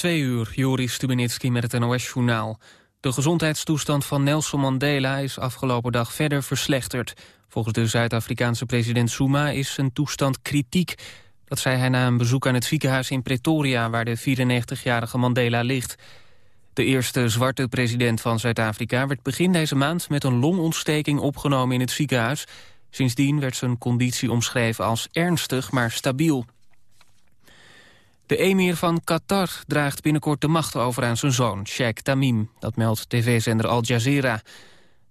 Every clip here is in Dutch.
Twee uur, Joris Stubenitski met het NOS-journaal. De gezondheidstoestand van Nelson Mandela is afgelopen dag verder verslechterd. Volgens de Zuid-Afrikaanse president Zuma is zijn toestand kritiek. Dat zei hij na een bezoek aan het ziekenhuis in Pretoria... waar de 94-jarige Mandela ligt. De eerste zwarte president van Zuid-Afrika werd begin deze maand... met een longontsteking opgenomen in het ziekenhuis. Sindsdien werd zijn conditie omschreven als ernstig, maar stabiel. De emir van Qatar draagt binnenkort de macht over aan zijn zoon, Sheikh Tamim. Dat meldt tv-zender Al Jazeera.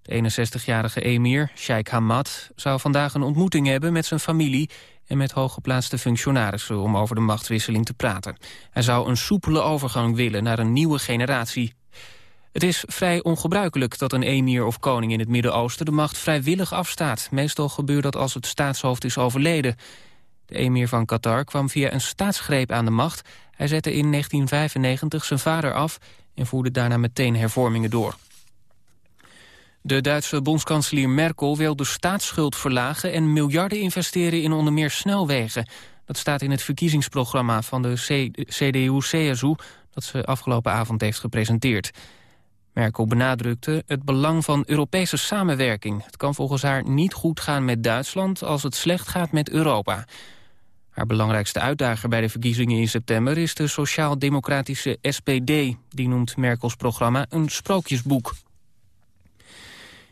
De 61-jarige emir, Sheikh Hamad, zou vandaag een ontmoeting hebben met zijn familie en met hooggeplaatste functionarissen om over de machtswisseling te praten. Hij zou een soepele overgang willen naar een nieuwe generatie. Het is vrij ongebruikelijk dat een emir of koning in het Midden-Oosten de macht vrijwillig afstaat. Meestal gebeurt dat als het staatshoofd is overleden. De emir van Qatar kwam via een staatsgreep aan de macht. Hij zette in 1995 zijn vader af en voerde daarna meteen hervormingen door. De Duitse bondskanselier Merkel wil de staatsschuld verlagen... en miljarden investeren in onder meer snelwegen. Dat staat in het verkiezingsprogramma van de CDU-CSU... dat ze afgelopen avond heeft gepresenteerd. Merkel benadrukte het belang van Europese samenwerking. Het kan volgens haar niet goed gaan met Duitsland als het slecht gaat met Europa. Haar belangrijkste uitdager bij de verkiezingen in september is de sociaal-democratische SPD. Die noemt Merkels programma een sprookjesboek.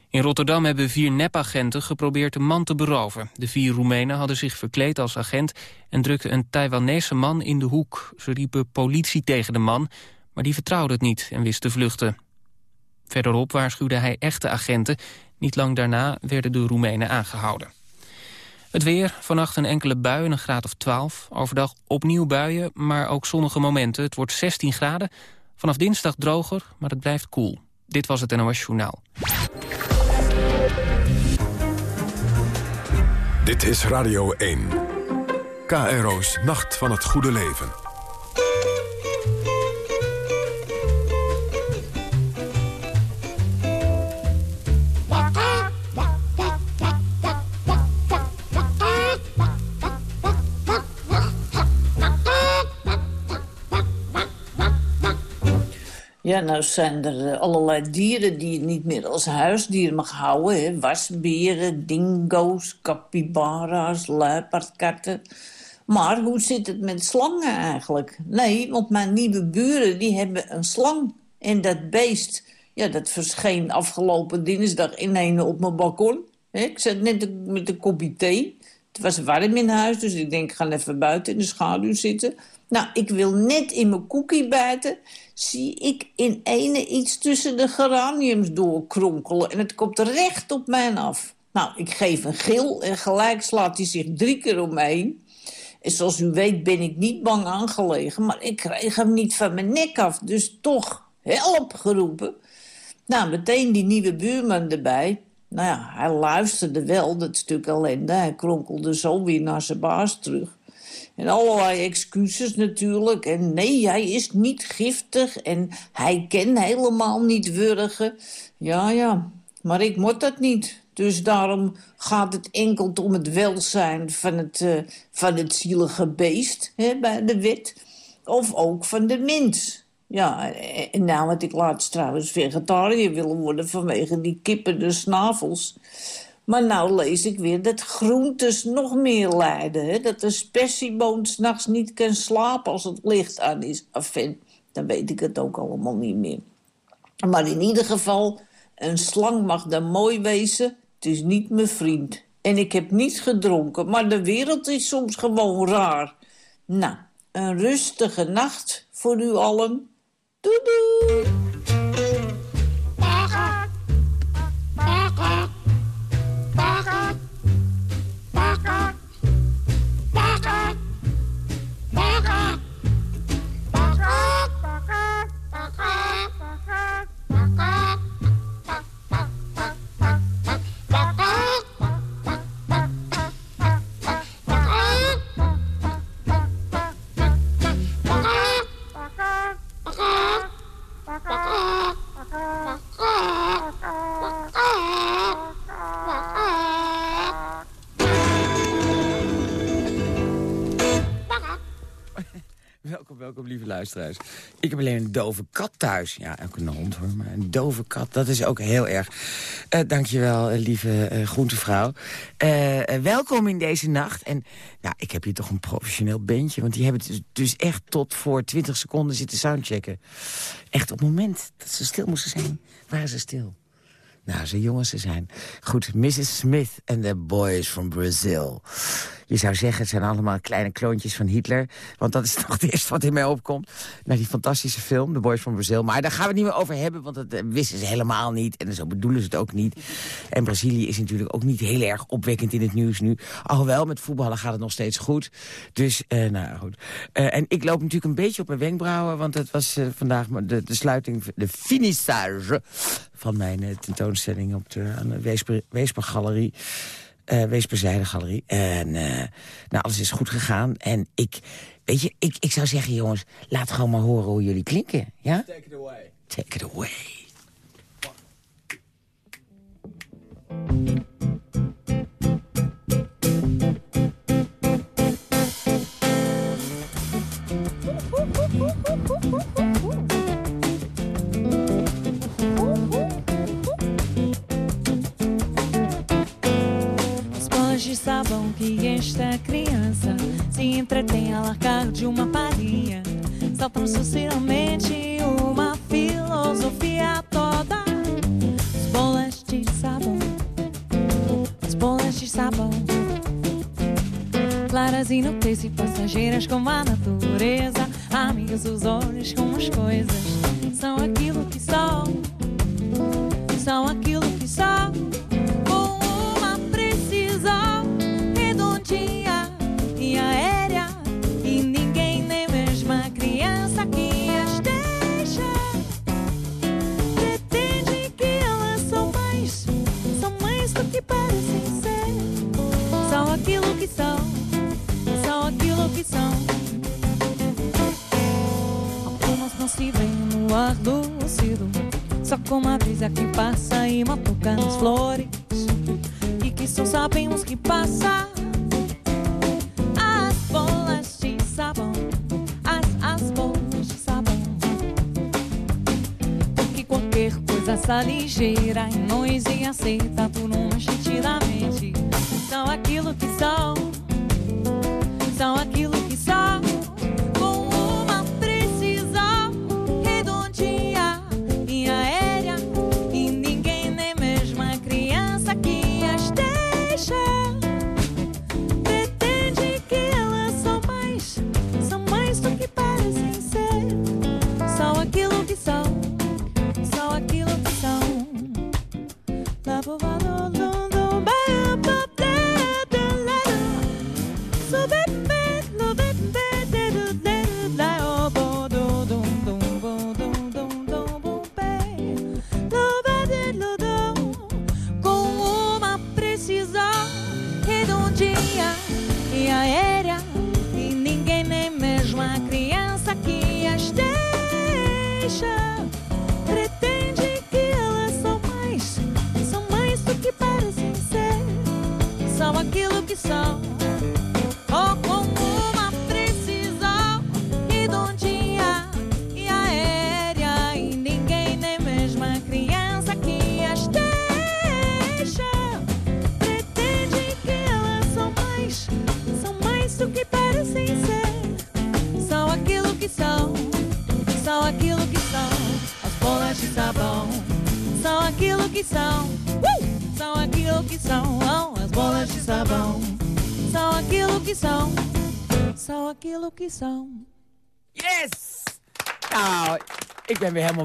In Rotterdam hebben vier nepagenten geprobeerd een man te beroven. De vier Roemenen hadden zich verkleed als agent en drukten een Taiwanese man in de hoek. Ze riepen politie tegen de man, maar die vertrouwde het niet en wist te vluchten. Verderop waarschuwde hij echte agenten. Niet lang daarna werden de Roemenen aangehouden. Het weer, vannacht een enkele bui en een graad of 12. Overdag opnieuw buien, maar ook zonnige momenten. Het wordt 16 graden. Vanaf dinsdag droger, maar het blijft koel. Dit was het NOS Journaal. Dit is Radio 1. KRO's Nacht van het Goede Leven. Ja, nou zijn er eh, allerlei dieren die je niet meer als huisdier mag houden. Hè? Wasberen, dingo's, capybara's, luipaardkatten. Maar hoe zit het met slangen eigenlijk? Nee, want mijn nieuwe buren die hebben een slang. En dat beest, ja, dat verscheen afgelopen dinsdag ineens op mijn balkon. Ik zat net met een kopje thee. Het was warm in huis, dus ik denk, ik ga even buiten in de schaduw zitten. Nou, ik wil net in mijn koekie bijten zie ik in ene iets tussen de geraniums doorkronkelen... en het komt recht op mij af. Nou, ik geef een gil en gelijk slaat hij zich drie keer omheen. En zoals u weet ben ik niet bang aangelegen... maar ik kreeg hem niet van mijn nek af, dus toch help geroepen. Nou, meteen die nieuwe buurman erbij. Nou ja, hij luisterde wel, dat stuk ellende. Hij kronkelde zo weer naar zijn baas terug. En allerlei excuses natuurlijk. En nee, hij is niet giftig. En hij kan helemaal niet wurgen. Ja, ja. Maar ik moet dat niet. Dus daarom gaat het enkel om het welzijn van het, uh, van het zielige beest hè, bij de wet. Of ook van de mens. Ja, en nou had ik laatst trouwens vegetariër willen worden vanwege die kippende snavels. Maar nou lees ik weer dat groentes nog meer lijden. Dat de spessieboon s'nachts niet kan slapen als het licht aan is. Enfin, dan weet ik het ook allemaal niet meer. Maar in ieder geval, een slang mag dan mooi wezen. Het is niet mijn vriend. En ik heb niet gedronken, maar de wereld is soms gewoon raar. Nou, een rustige nacht voor u allen. Doei! Luisteraars. Ik heb alleen een dove kat thuis. Ja, ook een hond hoor, maar een dove kat, dat is ook heel erg. Uh, dankjewel, uh, lieve uh, groentevrouw. welkom in deze nacht. En nou, ik heb hier toch een professioneel bandje. Want die hebben dus, dus echt tot voor 20 seconden zitten soundchecken. Echt op het moment dat ze stil moesten zijn, waren ze stil. Nou, zo jongens ze zijn. Goed, Mrs. Smith and the Boys from Brazil. Je zou zeggen, het zijn allemaal kleine kloontjes van Hitler. Want dat is toch het eerste wat in mij opkomt. Naar die fantastische film, The Boys from Brazil. Maar daar gaan we het niet meer over hebben, want dat eh, wisten ze helemaal niet. En zo bedoelen ze het ook niet. En Brazilië is natuurlijk ook niet heel erg opwekkend in het nieuws nu. Alhoewel, met voetballen gaat het nog steeds goed. Dus, uh, nou goed. Uh, en ik loop natuurlijk een beetje op mijn wenkbrauwen... want het was uh, vandaag de, de sluiting, de finissage... van mijn tentoonstelling op de, aan de Weesper, Weespergalerie uh, Weesperzijde. En uh, nou, alles is goed gegaan. En ik, weet je, ik, ik zou zeggen, jongens, laat gewoon maar horen hoe jullie klinken. Ja? Take it away. Take it away. Sabão que esta criança se entretém a largar de uma palhinha. Saltam socialmente uma filosofia toda. As bolas de sabão, as bolas de sabão. Claras, inúteis e passageiras como a natureza. Amigas dos olhos como as coisas. São aquilo que são, são aquilo se vem no ar lúcido Só como a brisa que passa e toca nas flores. E que só sabemos que passa As bolas de sabão As, as bolas de sabão. Porque qualquer coisa essa ligeira E nós e aceita por uma gente da mente São aquilo que são São aquilo que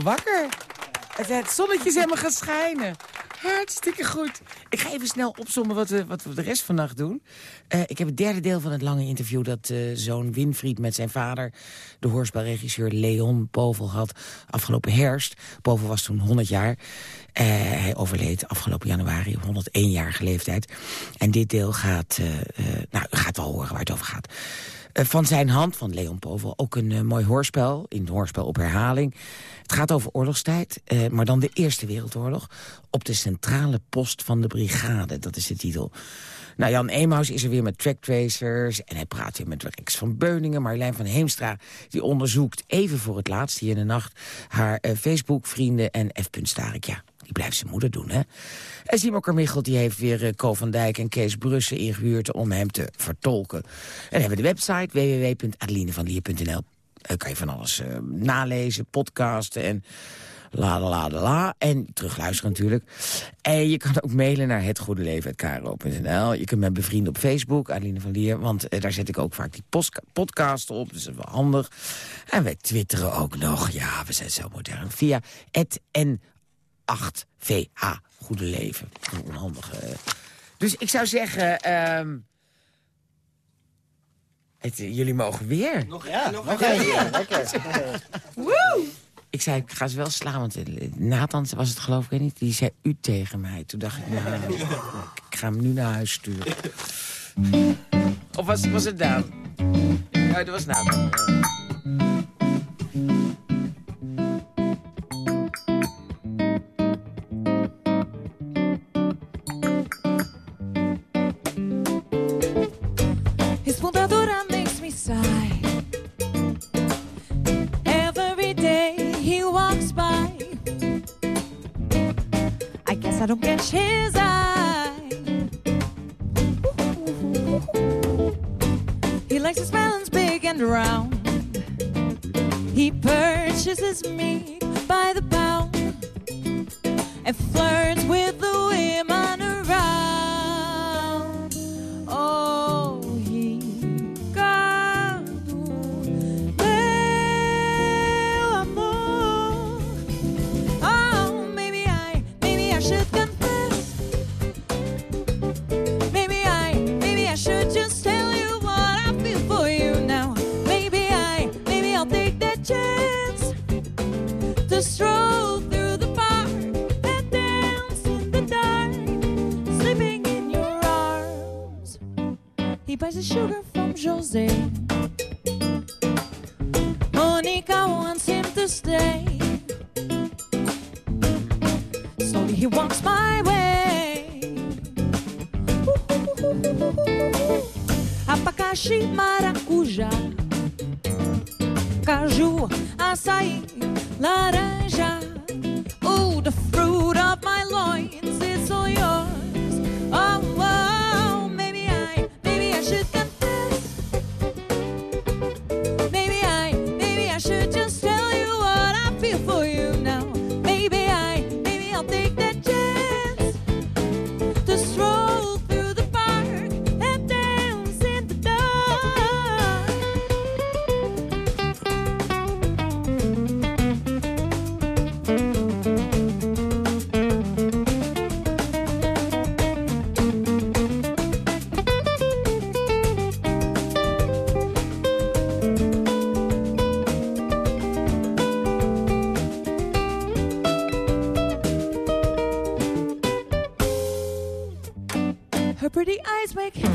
wakker. Het, zonnetje is helemaal gaan schijnen. Hartstikke goed. Ik ga even snel opzommen wat we, wat we de rest van de nacht doen. Uh, ik heb het derde deel van het lange interview... dat uh, zoon Winfried met zijn vader, de hoorspelregisseur Leon Povel had... afgelopen herfst. Povel was toen 100 jaar. Uh, hij overleed afgelopen januari op 101-jarige leeftijd. En dit deel gaat... nou, u gaat wel horen waar het over gaat. Eh, van zijn hand, van Leon Povel, ook een eh, mooi hoorspel. In het hoorspel op herhaling. Het gaat over oorlogstijd, eh, maar dan de Eerste Wereldoorlog. Op de centrale post van de brigade, dat is de titel. Nou, Jan Emaus is er weer met tracktracers... en hij praat weer met Rex van Beuningen. Marlijn van Heemstra die onderzoekt even voor het laatst hier in de nacht... haar Facebook-vrienden en F. Starik. Die blijft zijn moeder doen, hè? En Simon Carmichel die heeft weer uh, Ko van Dijk en Kees Brussen ingehuurd... om hem te vertolken. En hebben we de website www.adelinevanlier.nl. Daar kan je van alles uh, nalezen, podcasten en la la la la. En terugluisteren natuurlijk. En je kan ook mailen naar hetgoedeleven.kro.nl. Je kunt me bevrienden op Facebook, Adeline van Lier. Want uh, daar zet ik ook vaak die podcast op. Dus dat is wel handig. En wij twitteren ook nog. Ja, we zijn zo modern. Via het N8VH. Goede Leven. Een onhandige... Dus ik zou zeggen... Um, het, jullie mogen weer. Nog, ja, nog, nog een keer. Lekker. Woe! Ik zei, ik ga ze wel slaan, want Nathan was het geloof ik niet. Die zei u tegen mij. Toen dacht ik, nou, ik ga hem nu naar huis sturen. Of was, was het Daan? Ja, dat was Nathan. I don't catch his eye. He likes his melons big and round. He purchases me by the pound and flirts with always wake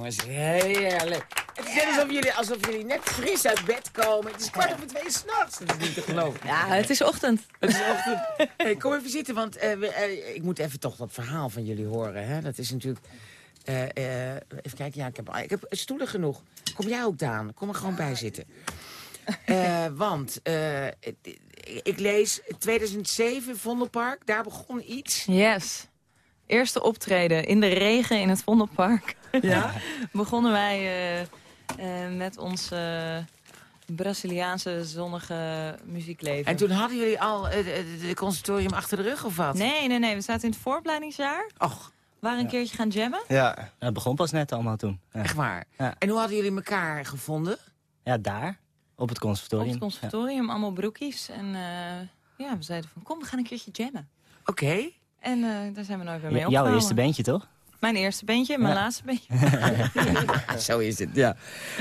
jongens. Heerlijk. Het is net alsof jullie, alsof jullie net fris uit bed komen. Het is kwart over twee s'nachts. Dat is niet te geloven. Ja, het is ochtend. Het is ochtend. Hey, kom even zitten, want eh, we, eh, ik moet even toch dat verhaal van jullie horen. Hè? Dat is natuurlijk... eh, even kijken, ja, ik heb, ik heb stoelen genoeg. Kom jij ook, Daan? Kom er gewoon bij zitten. Want ik lees 2007, Vondelpark, daar begon iets. Yes. Eerste optreden in de regen in het Vondelpark. Ja? Begonnen wij eh, eh, met ons eh, Braziliaanse zonnige muziekleven. En toen hadden jullie al het het conservatorium achter de rug, of wat? Nee, nee, nee. We zaten in het vooropleidingsjaar. Och, We waren een keertje gaan jammen. Ja, het begon pas net allemaal toen. Ja, echt waar. Ja. En hoe hadden jullie elkaar gevonden? ja daar, op het Op conservatorium. het conservatorium, allemaal broekies. En eh, ja, we zeiden van, kom, we gaan een keertje jammen. Oké. En eh, daar zijn we nooit meer Ja. mee J- Jouw opgehouden. eerste bandje, toch? Mijn eerste bandje, mijn Ja. laatste bandje. Zo is het, ja.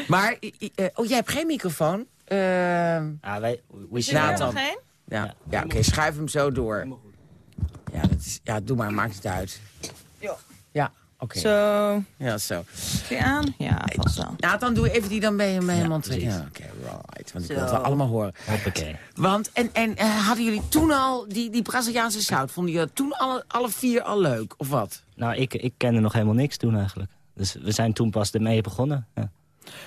Maar, eh, oh, jij hebt geen microfoon? Ehm, Ja, wij, we Is er nog één? ja, ja oké, schuif hem zo door. Ja, dat is, ja, doe maar, maakt het uit. Ja. Ja, oké. Zo, Ja, zo. zie je aan? Ja, vast wel. Nathan, doe even die dan bij je, bij je Ja, mond oké, right. Want ik wil het wel allemaal horen. Hoppakee. Want, en, en eh, hadden jullie toen al die, die Braziliaanse zout, vonden jullie dat toen alle, alle vier al leuk, of wat? Nou, ik, ik kende nog helemaal niks toen eigenlijk. Dus we zijn toen pas ermee begonnen. Ja.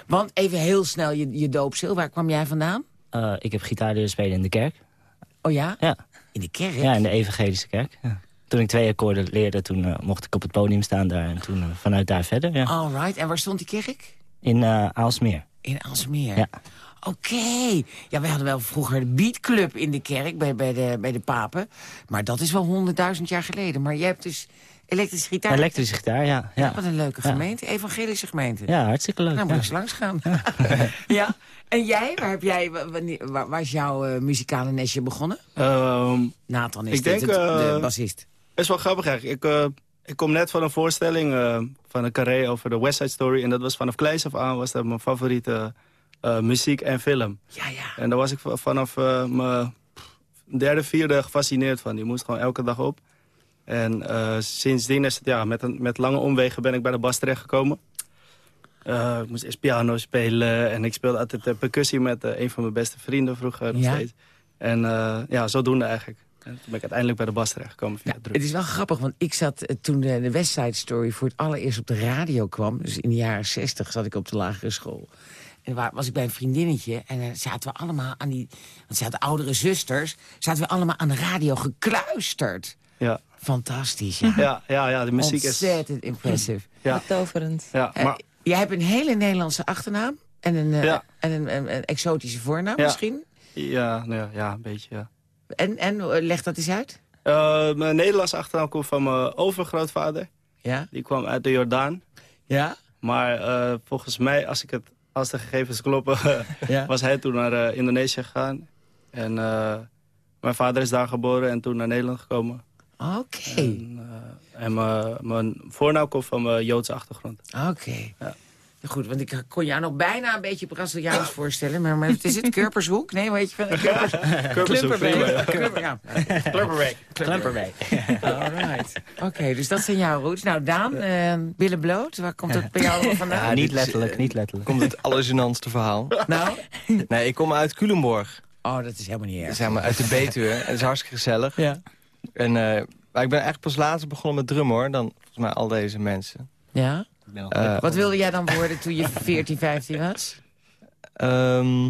Want even heel snel, je, je doopstil, waar kwam jij vandaan? Eh, ik heb gitaar leren spelen in de kerk. Oh ja? Ja, In de kerk? ja in de evangelische kerk. Ja. Toen ik twee akkoorden leerde, toen eh, mocht ik op het podium staan daar. En toen eh, vanuit daar verder, ja. Alright, en waar stond die kerk? In eh, Aalsmeer. In Alsmeer. Ja. Oké. Ja, wij hadden wel vroeger de beatclub in de kerk bij, bij, de, bij de papen. Maar dat is wel honderdduizend jaar geleden. Maar jij hebt dus elektrische gitaar. Elektrische gitaar, ja. Ja, Ja, wat een leuke Ja. gemeente. Evangelische gemeente. ja hartstikke leuk. Nou, moet ja. ik eens langs gaan. Ja. En jij, waar, heb jij, waar, waar is jouw eh, muzikale nestje begonnen? Ehm, Nathan is Ik dit, denk, het- de bassist. Is wel grappig eigenlijk. Ik, eh, ik kom net van een voorstelling eh, van een carré over de West Side Story. En dat was vanaf kleins af aan was dat mijn favoriete eh, muziek en film. Ja, ja. En daar was ik vanaf mijn derde, vierde gefascineerd van. Die moest gewoon elke dag op. En sindsdien is het, ja, met, een, met lange omwegen ben ik bij de bas terechtgekomen. Eh, ik moest eerst piano spelen en ik speelde altijd percussie met een van mijn beste vrienden vroeger nog Ja? steeds. En eh, ja, zodoende eigenlijk. En toen ben ik uiteindelijk bij de bas terechtgekomen via druk. Het is wel grappig, want ik zat eh, toen de, West Side Story voor het allereerst op de radio kwam. Dus in de jaren zestig zat ik op de lagere school. En waar was ik bij een vriendinnetje en dan zaten we allemaal aan die... Want ze hadden oudere zusters, zaten we allemaal aan de radio gekluisterd. Ja, Fantastisch, ja. ja, ja, ja de muziek is... Ontzettend impressive. Ja, Betoverend. ja, Eh, maar jij hebt een hele Nederlandse achternaam en een, eh, Ja. en een, een, een exotische voornaam Ja. misschien. ja, nou ja, ja, een beetje, ja. En, en eh, leg dat eens uit. Eh, mijn Nederlandse achternaam komt van mijn overgrootvader. Ja? Die kwam uit de Jordaan. Ja? Maar eh, volgens mij, als, ik het, als de gegevens kloppen, Ja. was hij toen naar Indonesië gegaan. En mijn vader is daar geboren en toen naar Nederland gekomen. Oké. En, en mijn- mijn voornaam komt van mijn Joodse achtergrond. Oké. Ja. Goed, want ik kon jou nog bijna een beetje Braziliaans voorstellen. Maar, maar wat is het? Kurpershoek? Nee, weet je van? Kurpers, Klumperbeek. Klumper, ja. Klumperbeek. Klemperwee. Alright. Oké, dus dat zijn jouw roots. Nou, Daan, eh billen bloot. Waar komt dat bij jou vandaan? niet letterlijk, eh, niet letterlijk. Komt het allergenantste verhaal. Nou? Nee, ik kom uit Culemborg. Oh, dat is helemaal niet erg. Zeg maar uit de Betuwe. Het is hartstikke gezellig. Ja. En, eh, maar ik ben eigenlijk pas later begonnen met drummen hoor. Dan volgens mij al deze mensen. Ja? Eh, Wat wilde jij dan worden toen je 14, 15 was? ehm,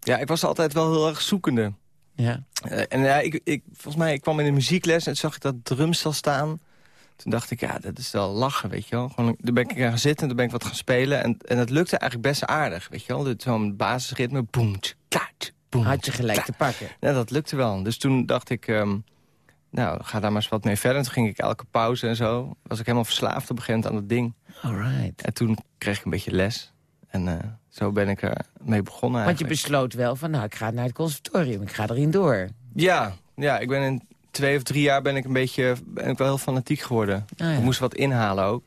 ja, ik was altijd wel heel erg zoekende. Ja. Eh, en ja, ik, ik, volgens mij, ik kwam in de muziekles en zag ik dat drumstel staan. Toen dacht ik, ja, dat is wel lachen, weet je wel. Gewoon, daar ben ik gaan zitten en toen ben ik wat gaan spelen. En, en dat lukte eigenlijk best aardig, weet je wel. Zo'n basisritme, boem, klaat, boem. Had je gelijk te pakken. Ja, dat lukte wel. Dus toen dacht ik, ehm, nou, ga daar maar eens wat mee verder. En toen ging ik elke pauze en zo. Was ik helemaal verslaafd op een gegeven moment aan het ding. Alright. En toen kreeg ik een beetje les. En eh, zo ben ik er mee begonnen Want je eigenlijk. besloot wel van, nou, ik ga naar het conservatorium. Ik ga erin door. Ja, ja, ik ben in twee of drie jaar ben ik een beetje ben ik wel heel fanatiek geworden. Ah, ja. Ik moest wat inhalen ook.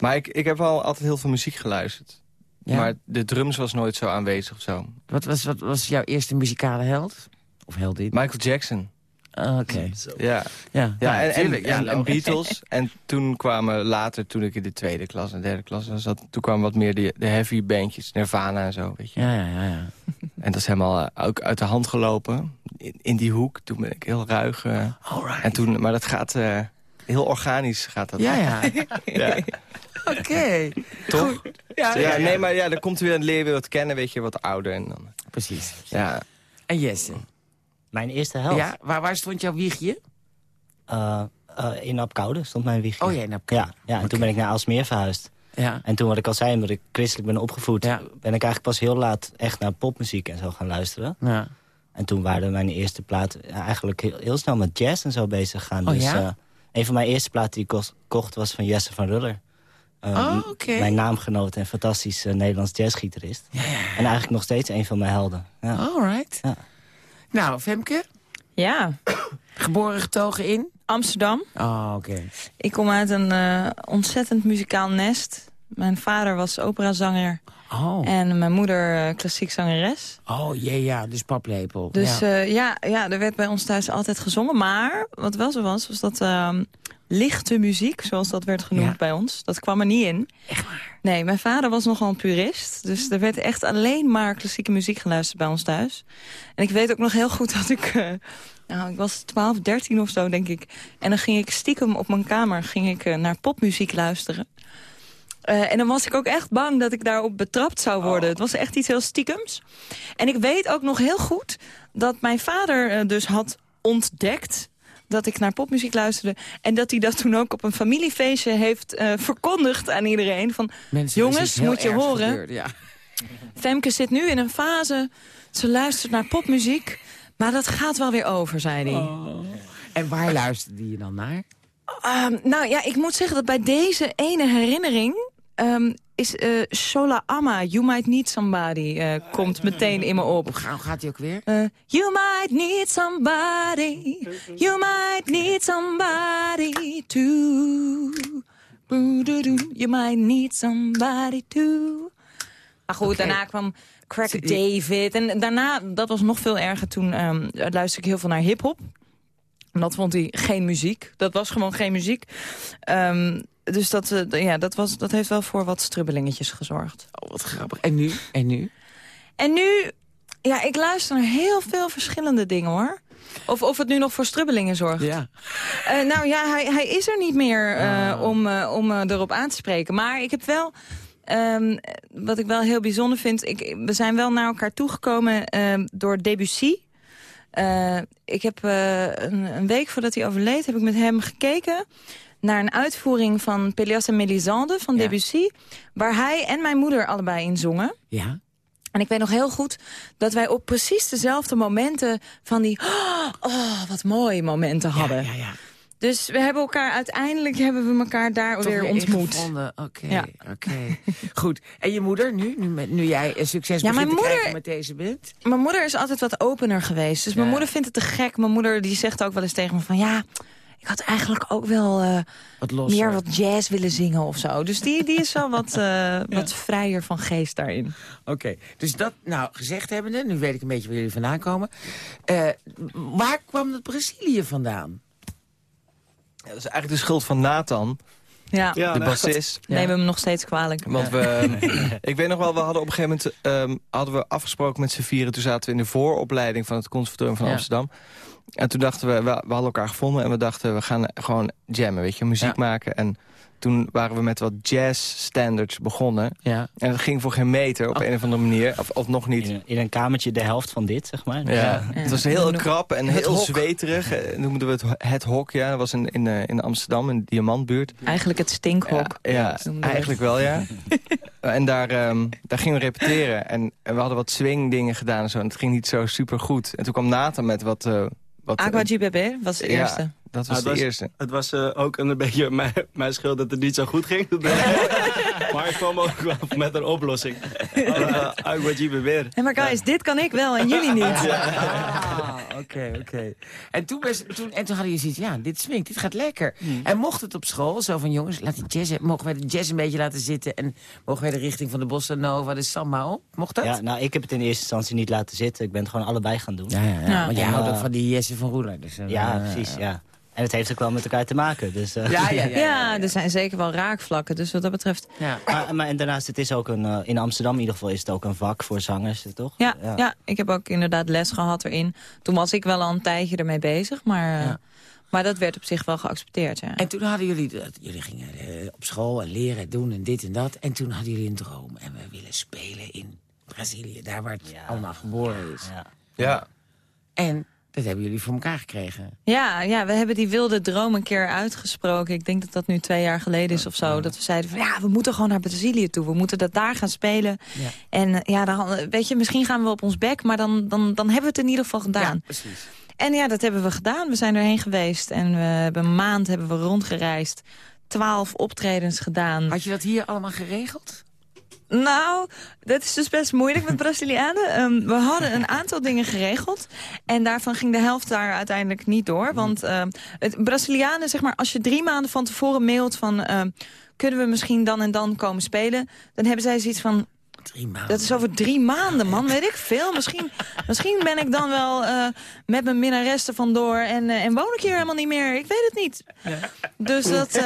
Maar ik, ik heb wel altijd heel veel muziek geluisterd. Ja. Maar de drums was nooit zo aanwezig of zo. Wat was, wat was jouw eerste muzikale held? Of heldin? Michael Jackson. Ah, Oké. Ja, Ja, ja nou, en, en, tuurlijk, ja, en, en logisch. Beatles. En toen kwamen later, toen ik in de tweede klas en derde klas was... Dat, toen kwamen wat meer de, de heavy bandjes, Nirvana en zo, weet je. Ja, ja, ja. ja. En dat is helemaal eh, ook uit de hand gelopen. In, in die hoek, toen ben ik heel ruig. eh, Alright. en toen, maar dat gaat eh, heel organisch, gaat dat. Ja, ja. ja. Oké. Toch? Ja, Ja, nee, maar ja, dan komt weer een leer weer wat kennen, weet je, wat ouder. En dan, Precies. ja. En Jesse? Mijn eerste helft? Ja, waar, waar stond jouw wiegje? Eh, eh, in Apkoude stond mijn wiegje. Oh, ja, in Apkoude. Ja, ja en toen ben ik naar Aalsmeer verhuisd. Ja. En toen, wat ik al zei, omdat ik christelijk ben opgevoed... Ja. ben ik eigenlijk pas heel laat echt naar popmuziek en zo gaan luisteren. ja. En toen waren mijn eerste platen ja, eigenlijk heel, heel snel met jazz en zo bezig gaan. Oh, dus ja? eh, een van mijn eerste platen die ik kocht was van Jesse van Ruller. Eh, Oh. Mijn naamgenoot en fantastisch eh, Nederlands jazzgitarist. Ja, ja. En eigenlijk nog steeds een van mijn helden. Ja. Alright. Ja. Nou, Femke, Ja, geboren getogen in? Amsterdam. Oh, oké. Ik kom uit een eh, ontzettend muzikaal nest. Mijn vader was operazanger Oh. en mijn moeder eh, klassiek zangeres. Oh, jee, ja, dus paplepel. Dus ja. ja. ja, ja, er werd bij ons thuis altijd gezongen. Maar wat wel zo was, was dat ehm, lichte muziek, zoals dat werd genoemd Ja. bij ons, dat kwam er niet in. Echt waar? Nee, mijn vader was nogal een purist. Dus er werd echt alleen maar klassieke muziek geluisterd bij ons thuis. En ik weet ook nog heel goed dat ik... eh, nou, ik was 12, 13 of zo, denk ik. En dan ging ik stiekem op mijn kamer ging ik, eh, naar popmuziek luisteren. Eh, en dan was ik ook echt bang dat ik daarop betrapt zou worden. Het was echt iets heel stiekems. En ik weet ook nog heel goed dat mijn vader eh, dus had ontdekt dat ik naar popmuziek luisterde. En dat hij dat toen ook op een familiefeestje heeft eh, verkondigd aan iedereen. Van, Mensen, jongens, moet je horen. gebeurd, Ja. Femke zit nu in een fase, ze luistert naar popmuziek. Maar dat gaat wel weer over, zei hij. En waar luisterde je dan naar? Ehm, nou ja, ik moet zeggen dat bij deze ene herinnering... ehm, is eh Shola Amma, You Might Need Somebody, eh, komt meteen in me op. Hoe ga- hoe gaat hij ook weer? Eh, you might need somebody, you might need somebody to... You might need somebody to... Maar goed, daarna kwam Cracker David. En daarna, dat was nog veel erger, toen ehm, luisterde ik heel veel naar hiphop. En dat vond hij geen muziek. Dat was gewoon geen muziek. Ehm, dus dat, eh, ja, dat, was, dat heeft wel voor wat strubbelingetjes gezorgd. Oh, wat grappig. En nu? En nu? En nu, ja, ik luister naar heel veel verschillende dingen hoor. Of, of het nu nog voor strubbelingen zorgt. Ja. Eh, nou ja, hij, hij is er niet meer eh, Ah. om, om erop aan te spreken. Maar ik heb wel, ehm, wat ik wel heel bijzonder vind... Ik, we zijn wel naar elkaar toegekomen ehm, door Debussy. Ik heb een, een week voordat hij overleed, heb ik met hem gekeken naar een uitvoering van Pélias en Mélisande van Ja. Debussy... waar hij en mijn moeder allebei in zongen. Ja? En ik weet nog heel goed dat wij op precies dezelfde momenten van die... Oh, wat mooie momenten hadden. Ja, ja. Dus we hebben elkaar uiteindelijk hebben we elkaar daar weer weer ontmoet. Oké, Ja. oké. Goed. En je moeder nu? Nu, nu jij succes Ja, begint te moeder- krijgen met deze band? Mijn moeder is altijd wat opener geweest. Dus mijn moeder vindt het te gek. Mijn moeder die zegt ook wel eens tegen me van... ja, ik had eigenlijk ook wel eh, Wat losser. meer wat jazz willen zingen of zo. Dus die, die is wel wat, eh, wat vrijer van geest daarin. Oké, dus dat nou gezegd hebbende, nu weet ik een beetje waar jullie vandaan komen. Eh, waar kwam dat Brazilië vandaan? Ja, dat is eigenlijk de schuld van Nathan, Ja, Ja, de bassist. nemen we hem nog steeds kwalijk. Want we, ik weet nog wel, we hadden op een gegeven moment ehm, hadden we afgesproken met z'n vieren. Toen zaten we in de vooropleiding van het conservatorium van Ja. Amsterdam. En toen dachten we, we, we hadden elkaar gevonden en we dachten, we gaan gewoon jammen, weet je, muziek Ja. maken. En toen waren we met wat jazz standards begonnen. Ja. En dat ging voor geen meter op Oh. een of andere manier. Of, of nog niet. In, een- in een kamertje de helft van dit, zeg maar. Ja. Het was heel krap en heel hok. zweterig. Eh, Noemden we het het hok, ja. Dat was in, in, eh, in Amsterdam, in de Diamantbuurt. Eigenlijk het stinkhok. Ja, eigenlijk wel, ja. en daar, ehm, daar gingen we repeteren. En, en we hadden wat swing dingen gedaan en zo. En het ging niet zo super goed. En toen kwam Nathan met wat... eh wat Aqua GBB was de ja, eerste. dat was Ah, het de was- eerste. Het was eh, ook een beetje mijn, mijn schuld dat het niet zo goed ging. maar ik kwam ook wel met een oplossing. Je weer. Hé, maar guys, dit kan ik wel en jullie niet. Ah, oké, oké. En toen, was- toen, en toen hadden je zoiets, ja, dit swingt, dit gaat lekker. En mocht het op school, zo van jongens, laat die jazz, mogen wij de jazz een beetje laten zitten... en mogen wij de richting van de bossa nova, de samba op? Mocht dat? Ja, nou, ik heb het in eerste instantie niet laten zitten. Ik ben het gewoon allebei gaan doen. ja, ja. ja. Ja. Want jij houdt ook eh, van die Jesse van Roeler. Dus, eh, Ja, precies, ja. En het heeft ook wel met elkaar te maken. Dus, eh, Ja, ja, ja. Ja, er zijn zeker wel raakvlakken. Dus wat dat betreft... ja. Maar, maar en daarnaast, het is ook een, eh, in Amsterdam in ieder geval is het ook een vak voor zangers, toch? Ja, ja. ik heb ook inderdaad les gehad erin. Toen was ik wel al een tijdje ermee bezig. Maar, eh, Ja. maar dat werd op zich wel geaccepteerd, ja. En toen hadden jullie, dat- jullie gingen eh, op school en leren, doen en dit en dat. En toen hadden jullie een droom. En we willen spelen in Brazilië, daar waar het Ja. allemaal geboren is. Ja. Ja. En dat hebben jullie voor elkaar gekregen. Ja, ja, we hebben die wilde droom een keer uitgesproken. Ik denk dat dat nu twee jaar geleden is of zo. Dat we zeiden van ja, we moeten gewoon naar Brazilië toe. We moeten dat daar gaan spelen. Ja. En eh, ja, dan, eh, weet je, misschien gaan we op ons bek, maar dan, dan, dan hebben we het in ieder geval gedaan. Ja, precies. En ja, dat hebben we gedaan. We zijn erheen geweest en we hebben een maand hebben we rondgereisd. Twaalf optredens gedaan. Had je dat hier allemaal geregeld? Nou, dat is dus best moeilijk met Brazilianen. Ehm, we hadden een aantal dingen geregeld. En daarvan ging de helft daar uiteindelijk niet door. Want ehm, het Brazilianen, zeg maar, als je drie maanden van tevoren mailt van... ehm, kunnen we misschien dan en dan komen spelen? Dan hebben zij zoiets van... Drie maanden. Dat is over drie maanden, man. Weet ik veel. Misschien, misschien ben ik dan wel eh, met mijn minnares er vandoor... En, eh, en woon ik hier helemaal niet meer. Ik weet het niet. Dus dat...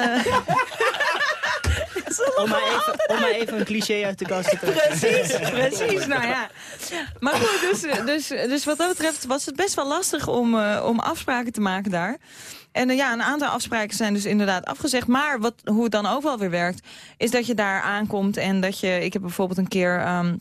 Om, maar even, om maar even een cliché uit de kast te trekken. Precies, precies. Nou ja. Maar goed, dus, dus, dus wat dat betreft was het best wel lastig om, eh, om afspraken te maken daar. En eh, ja, een aantal afspraken zijn dus inderdaad afgezegd. Maar wat, hoe het dan ook wel weer werkt, is dat je daar aankomt en dat je... Ik heb bijvoorbeeld een keer... ehm,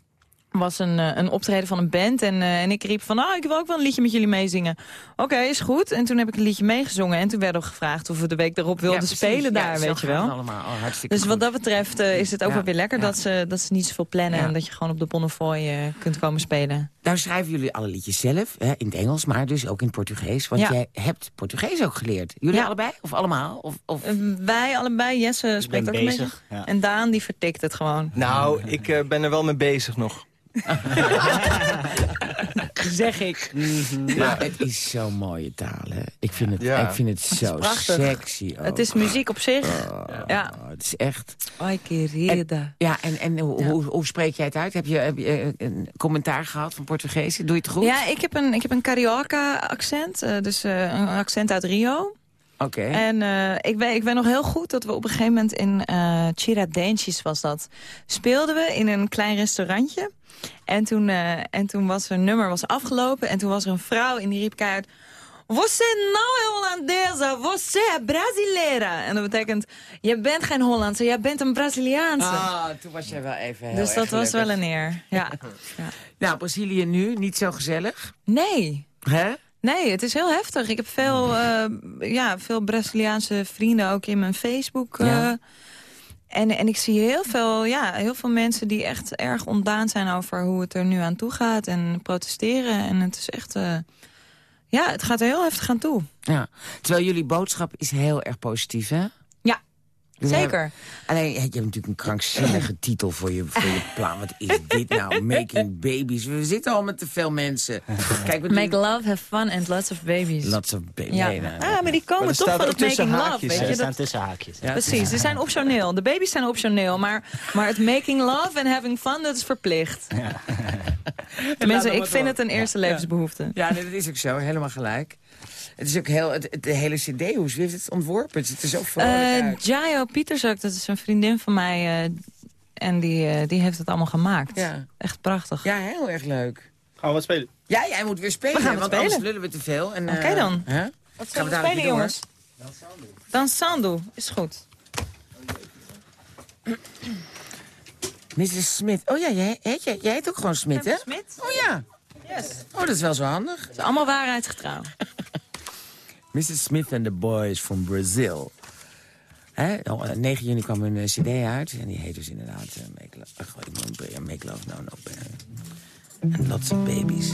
was een, eh, een optreden van een band. En, eh, en ik riep van, ah, ik wil ook wel een liedje met jullie meezingen. Oké, is goed. En toen heb ik een liedje meegezongen. En toen werd er gevraagd of we de week erop wilden Ja, spelen Ja, daar, weet je wel. allemaal. Oh, Dus wat dat betreft eh, is het ook Ja, wel weer lekker ja. dat, ze, dat ze niet zoveel plannen... Ja. en dat je gewoon op de Bonnefoy kunt komen spelen. Nou schrijven jullie alle liedjes zelf, hè, in het Engels, maar dus ook in het Portugees. Want Ja. jij hebt Portugees ook geleerd. Jullie Ja. allebei? Of allemaal? Of, of... Wij allebei, Jesse spreekt ook bezig. Ja. En Daan die vertikt het gewoon. Nou, ik ben er wel mee bezig nog. Zeg ik. Maar het is zo'n mooie taal, hè? Ik vind het, Ja. ik vind het zo sexy ook. Het is muziek op zich. ja. Oh, het is echt... Ai, querida. Ja, en, en hoe, hoe, hoe spreek jij het uit? Heb je, heb je eh, een commentaar gehad van Portugees? Doe je het goed? Ja, ik heb een, ik heb een carioca accent. eh, dus eh, een accent uit Rio. Oké. En eh, ik, weet, ik weet nog heel goed dat we op een gegeven moment in eh Tiradentes was dat. Speelden we in een klein restaurantje. En toen, eh, en toen was er een nummer was afgelopen. En toen was er een vrouw in die riep keihard... Você não é Hollandesa, você é brasileira. En dat betekent, je bent geen Hollandse, jij bent een Braziliaanse. Ah, toen was jij wel even heel dus dat was wel een eer. Ja. ja. Nou, Brazilië nu, niet zo gezellig. Nee, Hè? Nee, het is heel heftig. Ik heb veel, eh, ja, veel Braziliaanse vrienden ook in mijn Facebook. eh, Ja. En, en ik zie heel veel, ja, heel veel mensen die echt erg ontdaan zijn over hoe het er nu aan toe gaat. En protesteren. En het is echt, eh, ja, het gaat er heel heftig aan toe. Ja. Terwijl jullie boodschap is heel erg positief, hè? Ja, zeker. Alleen, je hebt natuurlijk een krankzinnige titel voor je, voor je plan. Wat is dit nou? Making babies. We zitten al met te veel mensen. Kijk, we Make doen- love, have fun and lots of babies. Lots of babies. ja. Nee, nee, nee. ah, maar die komen Maar toch van het making tussen love, haakjes, weet je. Er Dat, staan tussen haakjes. Ja, Precies, ze zijn optioneel. De baby's zijn optioneel, maar, maar het making love en having fun, dat is verplicht. Tenminste, ik vind het een eerste levensbehoefte. Ja, nee, dat is ook zo. Helemaal gelijk. Het is ook heel, het, het- de hele cd, hoe heeft het ontworpen? Het ziet er zo vrolijk Eh. Jayo Pietersuk, dat is een vriendin van mij. eh, en die, eh, die heeft het allemaal gemaakt. Ja. Echt prachtig. Ja, heel erg leuk. Gaan we wat spelen? Ja, jij moet weer spelen, We gaan want anders spelen. lullen we te veel. en, Oké dan. Wat Gaan we spelen, jongens? Dansando, is goed. Mrs. Smith. Oh ja, jij heet, jij, jij heet ook gewoon Smith, hè? Smit? Oh ja. Yes. Oh, dat is wel zo handig. Het is allemaal waarheidsgetrouw. Mrs. Smith and the Boys from Brazil. Hè? Oh, eh, 9 juni kwam een eh, cd uit. En die heet dus inderdaad eh, Make, Love, Make Love No No. eh, And Lots of Babies.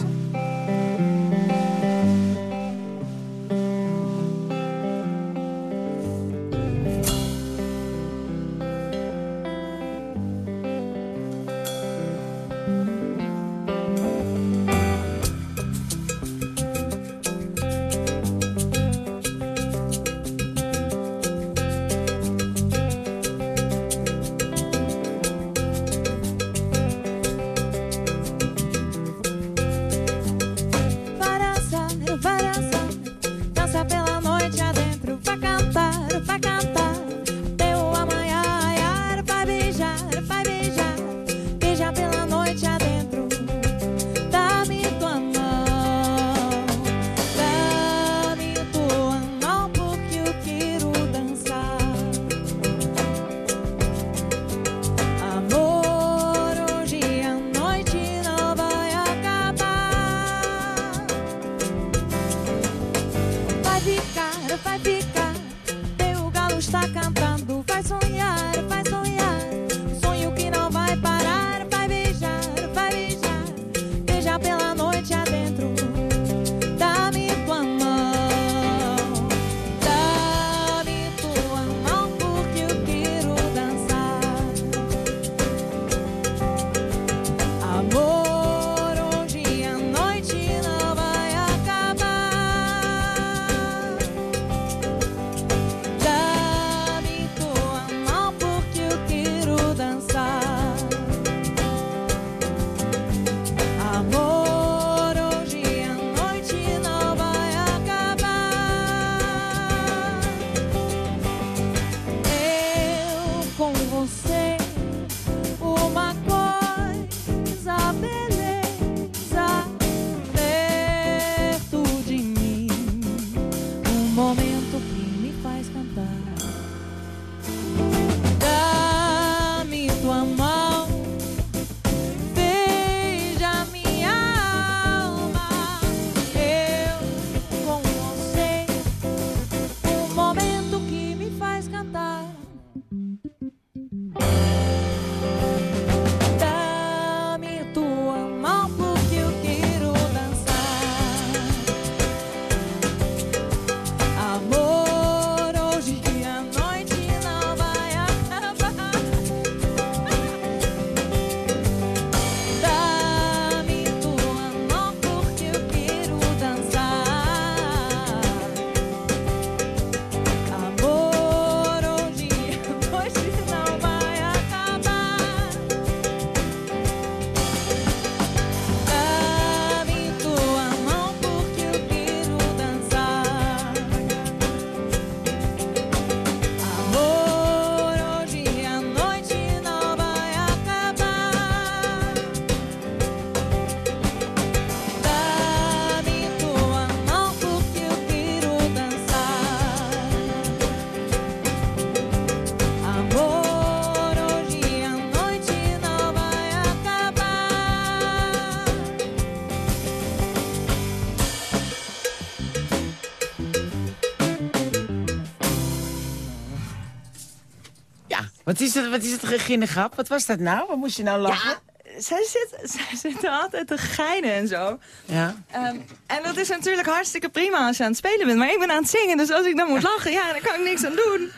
Wat is het, wat is het grap? Wat was dat nou? Wat moest je nou lachen? zij zit, zij zit altijd te geinen en zo. Ja. Ehm, en dat is natuurlijk hartstikke prima als je aan het spelen bent. Maar ik ben aan het zingen, dus als ik dan moet lachen, ja, dan kan ik niks aan doen.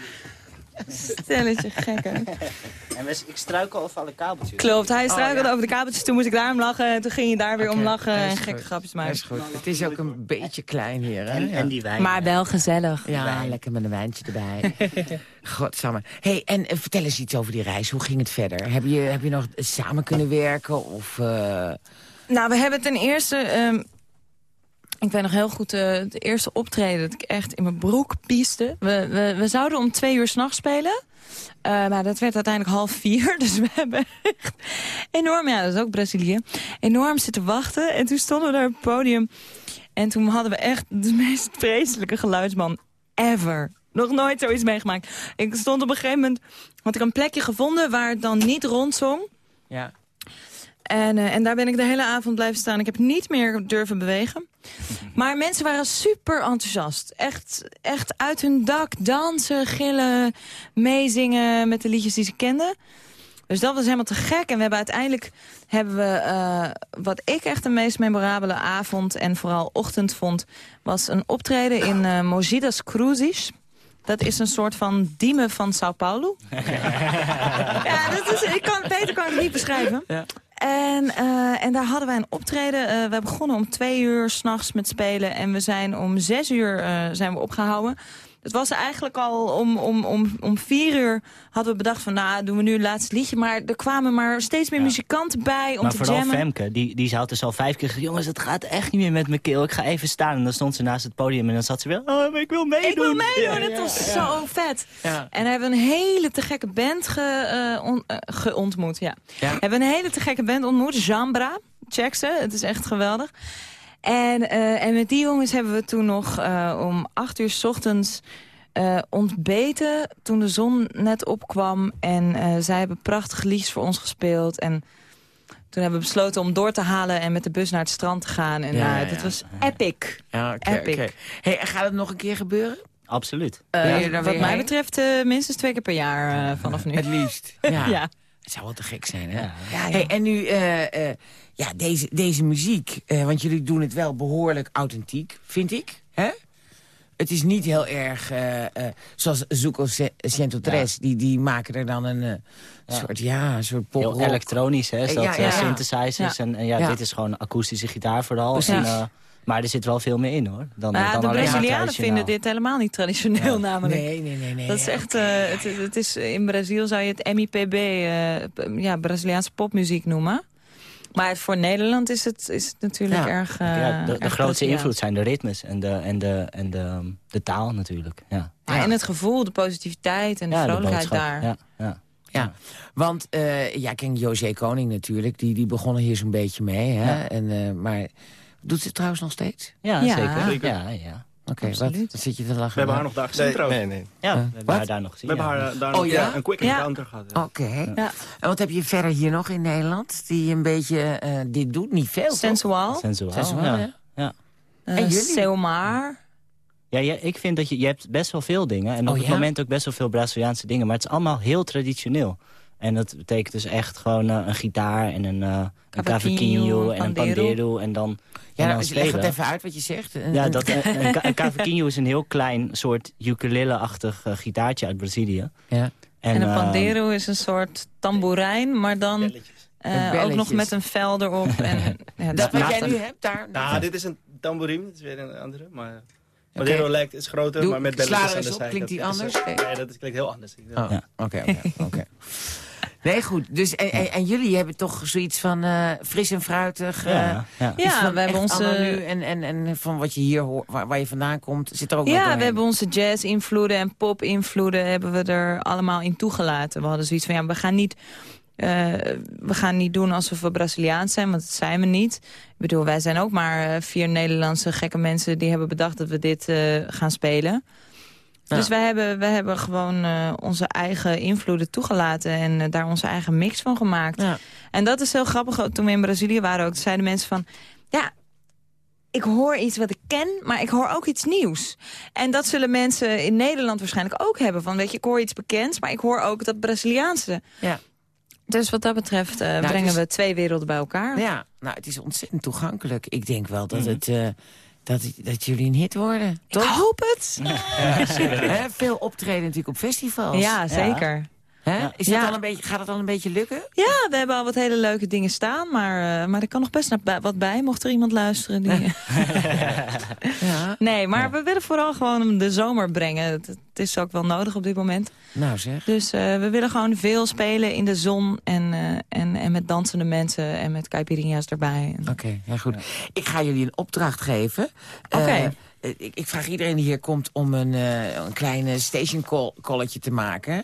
Stelletje gekken. We, ik struikel over alle kabeltjes. Klopt, hij Oh, struikelde ja. over de kabeltjes. Toen moest ik daarom lachen. En toen ging je daar weer om lachen en gekke grapjes maken. is goed. Het is ook een beetje klein hier, hè? En, die wijn. Maar wel gezellig. Ja, lekker met een wijntje erbij. Godsamme. hey, en eh, vertel eens iets over die reis. Hoe ging het verder? Heb je, heb je nog samen kunnen werken? Of, eh, Nou, we hebben ten eerste... ehm, ik weet nog heel goed uh, de eerste optreden dat ik echt in mijn broek pieste. We, we, we zouden om twee uur s'nachts spelen. Uh, maar dat werd uiteindelijk half vier. Dus we hebben echt enorm, ja, dat is ook Brazilië, enorm zitten wachten. En toen stonden we daar op het podium. En toen hadden we echt de meest vreselijke geluidsman ever. Nog nooit zoiets meegemaakt. Ik stond op een gegeven moment, had ik een plekje gevonden waar het dan niet rondzong. ja. En, uh, en daar ben ik de hele avond blijven staan. Ik heb niet meer durven bewegen. Maar mensen waren super enthousiast. Echt, echt uit hun dak dansen, gillen, meezingen met de liedjes die ze kenden. Dus dat was helemaal te gek. En we hebben uiteindelijk hebben we, uh, wat ik echt de meest memorabele avond en vooral ochtend vond, was een optreden in uh, Mogidas Cruzes. Dat is een soort van Diemen van Sao Paulo. ja, dat is, ik kan, beter kan ik het niet beschrijven. Ja. En, uh, en daar hadden wij een optreden. Uh, we begonnen om twee uur s'nachts met spelen. En we zijn om zes uur uh, zijn we opgehouden. Het was eigenlijk al om, om, om, om vier uur hadden we bedacht van... nou, doen we nu het laatste liedje. Maar er kwamen maar steeds meer ja. muzikanten bij om maar te vooral jammen. Femke, die, die had dus al vijf keer gezegd... jongens, het gaat echt niet meer met mijn keel. Ik ga even staan. En dan stond ze naast het podium en dan zat ze weer... oh, maar ik wil meedoen. Ik wil meedoen, Ja, het was ja, zo vet. Ja. En we hebben een hele te gekke band ge, uh, on, uh, geontmoet. Ja. Ja. We hebben een hele te gekke band ontmoet. Jambra, check ze. Het is echt geweldig. En, uh, en met die jongens hebben we toen nog uh, om acht uur s ochtends uh, ontbeten toen de zon net opkwam. En uh, zij hebben prachtige liedjes voor ons gespeeld. En toen hebben we besloten om door te halen en met de bus naar het strand te gaan. En Ja, uh, ja, dat was epic. Ja, oké. Epic. oké. Hey, en gaat het nog een keer gebeuren? Absoluut. Uh, wat mij heen? betreft uh, minstens twee keer per jaar uh, vanaf nu. Het liefst. Ja. ja. Het zou wel te gek zijn, hè? Ja. Hey, en nu, eh, eh, ja, deze, deze muziek, eh, want jullie doen het wel behoorlijk authentiek, vind ik. Hè? Het is niet heel erg, eh, eh, zoals Zuko Ciento Tres, die, die maken er dan een eh, Ja. soort, ja, een soort pop Heel elektronisch, hè? Dat, ja, ja. synthesizers. Ja. En, en ja, Ja. dit is gewoon akoestische gitaar vooral. Precies. En, eh, maar er zit wel veel meer in, hoor. Dan, dan de Brazilianen vinden dit helemaal niet traditioneel namelijk. Nee, nee, nee. nee Dat is echt, eh, het, het is, in Brazil zou je het MIPB, eh, ja, Braziliaanse popmuziek noemen. Maar voor Nederland is het, is het natuurlijk Ja. erg eh, Ja, de, de erg grootste invloed zijn de ritmes en de, en de, en de, de taal natuurlijk. Ja, Ja, en het gevoel, de positiviteit en de vrolijkheid daar. Ja, ja. Ja, want eh ja, ik ken José Koning natuurlijk. Die, die begonnen hier zo'n beetje mee. Hè? Ja. En, eh, maar doet ze het trouwens nog steeds? ja, Ja. zeker. Zeker. Ja, ja. Oké, wat, Absoluut. wat zit je te lachen? We hebben haar nog daar gezien Nee, trouwens. nee, nee. ja we Uh, hebben haar daar nog gezien. We hebben haar eh, daar Oh, nog ja? een quick Ja. encounter gehad. ja. Oké. Ja. En wat heb je verder hier nog in Nederland? Die een beetje eh, dit doet? Niet veel, Sensuaal, Sensuaal, ja. uh, En jullie? Seomar. Ja, ja, ik vind dat je, je hebt best wel veel dingen. En op Oh, het moment ook best wel veel Braziliaanse dingen. Maar het is allemaal heel traditioneel. En dat betekent dus echt gewoon eh, een gitaar en een, eh een Cavaquinho, en een pandero. En dan, en Ja, dan nou, leg het even uit wat je zegt. Een- Ja, een- dat, een, een, cavaquinho is een heel klein soort ukulele-achtig eh, gitaartje uit Brazilië. Ja. En, een eh, pandero is een soort tamboerijn, maar dan eh, ook nog met een vel erop. En, ja, Dat wat naast jij een- nu hebt daar? Nou, dit is een tambourine. Dat is weer een andere. Maar Madero lijkt is groter, Doe- maar met belletjes aan de zijkant. Klinkt die Dat is- anders? Nee, dat klinkt heel anders. Oh, Ja. Oké, oké, oké. Nee, goed. Dus, en, en, en jullie hebben toch zoiets van eh, fris en fruitig... eh, ja, ja. iets Ja, we hebben onze- nu en, en, en van wat je hier hoort, waar, waar je vandaan komt, zit er ook wat Ja, we hebben onze jazz-invloeden en pop-invloeden hebben we er allemaal in toegelaten. We hadden zoiets van, ja, we gaan niet, eh, we gaan niet doen alsof we Braziliaans zijn, want dat zijn we niet. Ik bedoel, wij zijn ook maar eh, vier Nederlandse gekke mensen die hebben bedacht dat we dit eh, gaan spelen. Ja. Dus wij hebben, wij hebben gewoon eh, onze eigen invloeden toegelaten en eh, daar onze eigen mix van gemaakt. Ja. En dat is heel grappig. Ook Toen we in Brazilië waren ook, zeiden mensen van... Ja, ik hoor iets wat ik ken, maar ik hoor ook iets nieuws. En dat zullen mensen in Nederland waarschijnlijk ook hebben. Van, weet je, ik hoor iets bekends, maar ik hoor ook dat Braziliaanse. Ja. Dus wat dat betreft uh, brengen het is- we twee werelden bij elkaar. Ja, nou, het is ontzettend toegankelijk. Ik denk wel dat, Mhm. het, eh, dat, dat jullie een hit worden. Ik Toch? hoop het. Veel optreden natuurlijk op festivals. Ja, zeker. Hè? Ja. Is dat Ja. al een beetje, gaat het al een beetje lukken? Ja, we hebben al wat hele leuke dingen staan. Maar, eh, maar er kan nog best naar- wat bij, mocht er iemand luisteren. Die... Ja. nee, maar we willen vooral gewoon de zomer brengen. Het, het is ook wel nodig op dit moment. Nou zeg. Dus eh, we willen gewoon veel spelen in de zon. En, eh, en, en met dansende mensen en met caipirinha's erbij. En- Oké, ja goed. Ik ga jullie een opdracht geven. Oké. Eh, ik, ik vraag iedereen die hier komt om een, eh, een kleine station call, calletje te maken.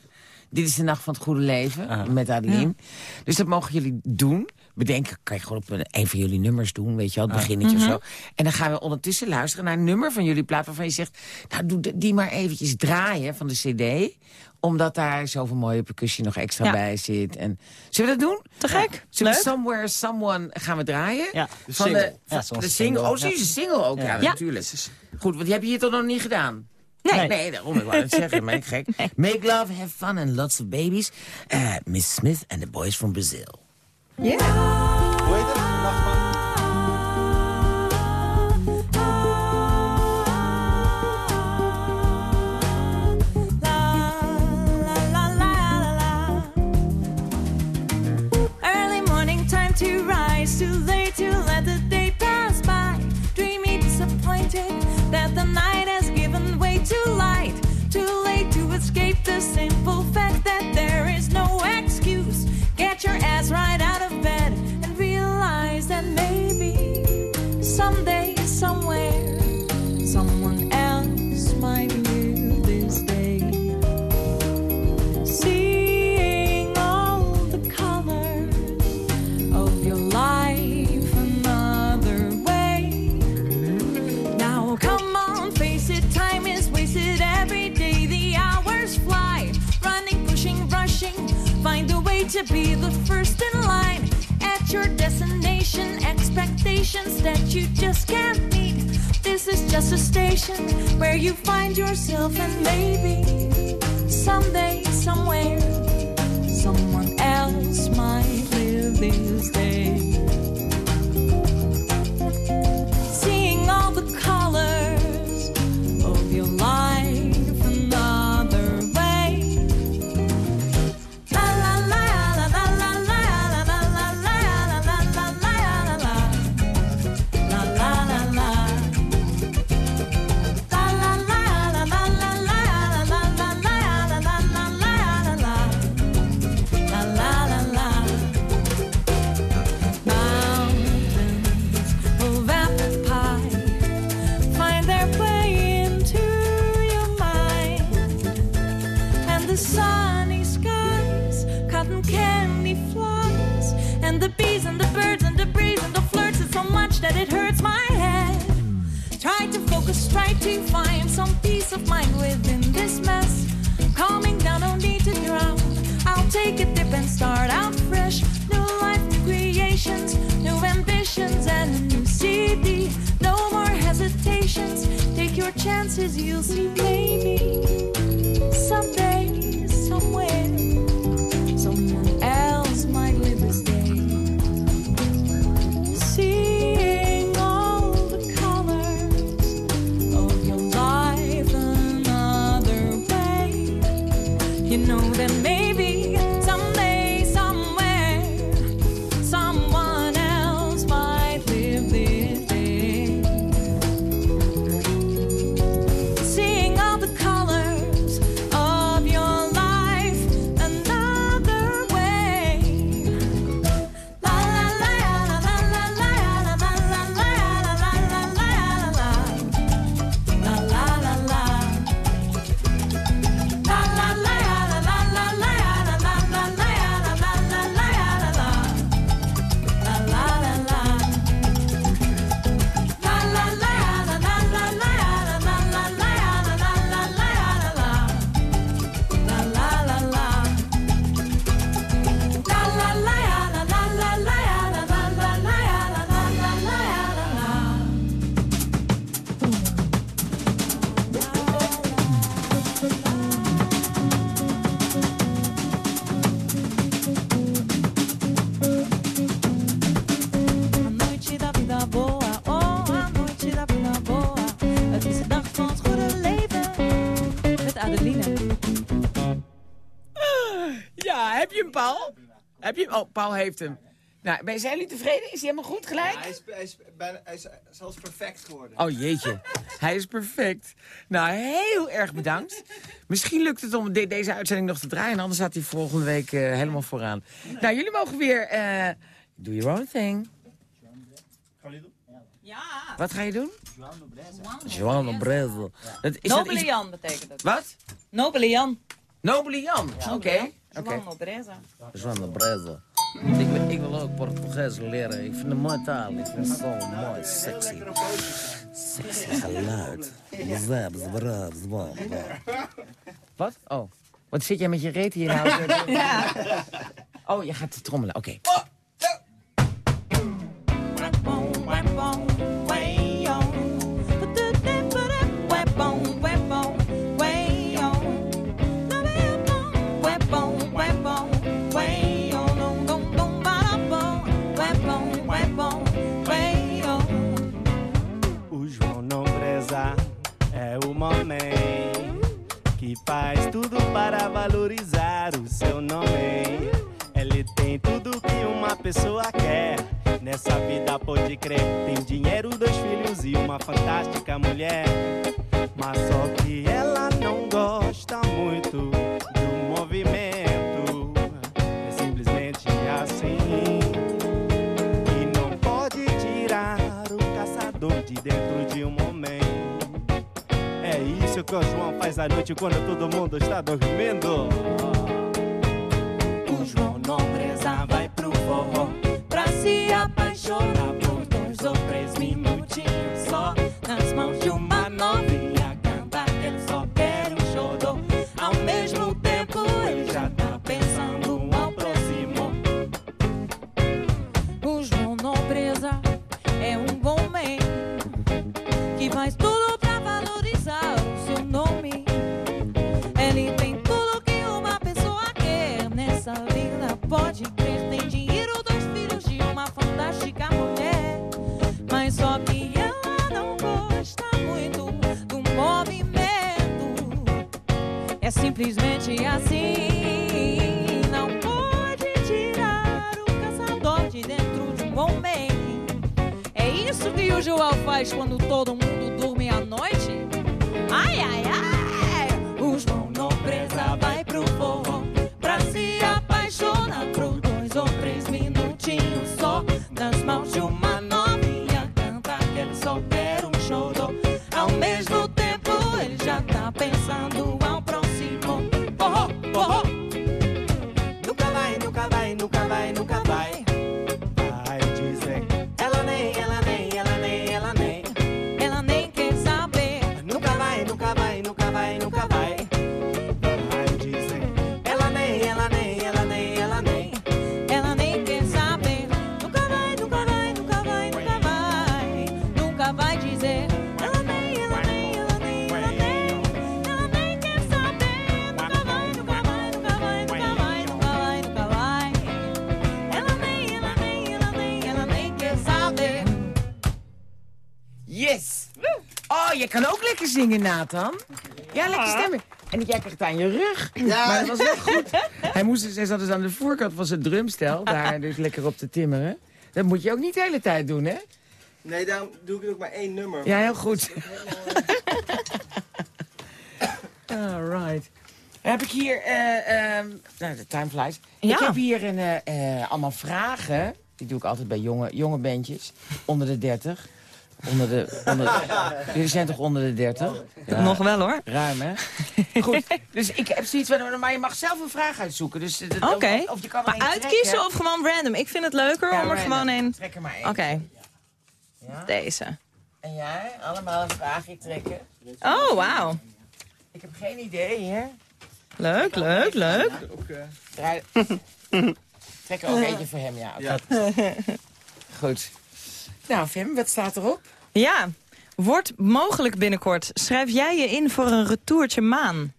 Dit is de Nacht van het Goede Leven Ah. met Adeline. Dus dat mogen jullie doen. Bedenken, kan je gewoon op een, een van jullie nummers doen, weet je wel, het beginnetje of zo. En dan gaan we ondertussen luisteren naar een nummer van jullie plaat... waarvan je zegt, nou doe die maar eventjes draaien van de cd omdat daar zoveel mooie percussie nog extra Ja. bij zit. En, zullen we dat doen? Te gek? Zullen we? Somewhere Someone gaan we draaien? Ja. De Van single. de, van de single. single, Oh, zie je, single ook. Ja, Ja. natuurlijk. Goed, want die heb je hier toch nog niet gedaan? Nee. Nee, daarom. Ik wou het zeggen, ben ik gek. Make love, have fun and lots of babies. Eh, Miss Smith and the boys from Brazil. Hoe be the first in line at your destination. Expectations that you just can't meet. This is just a station where you find yourself, and maybe someday, somewhere, someone else might live this day. New ambitions, and a new CD. No more hesitations. Take your chances, you'll see, maybe someday, somewhere, Paul? Heb je hem? Oh, Paul heeft hem. Nou, ben- zijn jullie tevreden? Is hij helemaal goed gelijk? Hij is, hij, is, bijna, hij is zelfs perfect geworden. Oh jeetje, hij is perfect. Nou, heel erg bedankt. Misschien lukt het om de- deze uitzending nog te draaien... anders staat hij volgende week eh, helemaal vooraan. Nou, jullie mogen weer... eh do your own thing. Ja. Wat ga je doen? Joan de Brezel. Dat is dat Nobele Jan betekent het. Wat? Nobele Jan. Nobele Jan. Oké. Oké. Joan Nobreza. Joan de Brezel. Ik, wil- ik wil ook Portugees leren. Ik vind het een mooie taal. Ik vind het zo mooi, sexy. Sexy geluid. Wat? Oh. Wat zit jij met je reet hier nou? Ja. Oh, je gaat trommelen. Oké. O que faz tudo para valorizar o seu nome. Ele tem tudo que uma pessoa quer. Nessa vida pode crer, tem dinheiro, dois filhos e uma fantástica mulher. Mas só que ela não gosta muito do movimento. É simplesmente assim. E não pode tirar o caçador de dentro de isso que o João faz à noite quando todo mundo está dormindo. O João não preza, vai pro forró lekker zingen, Nathan. Ja, lekker stemmen. En jij krijgt het aan je rug. Maar dat was wel goed. Hij, moest, dus- hij zat dus aan de voorkant van zijn drumstel, daar dus lekker op te timmeren. Dat moet je ook niet de hele tijd doen, hè? Nee, daarom doe ik ook maar één nummer. Ja, heel goed. Alright. Dan heb ik hier, eh, ehm, nou, de time flies. Ik Ja. heb hier een, eh, eh, allemaal vragen. Die doe ik altijd bij jonge, jonge bandjes. Onder de 30. Onder de, onder, jullie zijn toch onder de 30? Ja, Nog wel hoor. Ruim, hè? Goed. Dus ik heb zoiets van, maar je mag zelf een vraag uitzoeken. Dus, dat- Oké. Of, of je kan Maar uitkiezen trekken. of gewoon random? Ik vind het leuker Ja, om er random. gewoon een... Trek er maar één. Oké, Ja. deze. En jij? Allemaal een vraagje trekken. Oh, wauw. Ik heb geen idee, hè? Leuk, leuk, leuk. Trek er ook eentje voor hem, ja. Goed. Nou, Vim, wat staat erop? Ja, wordt mogelijk binnenkort. Schrijf jij je in voor een retourtje maan?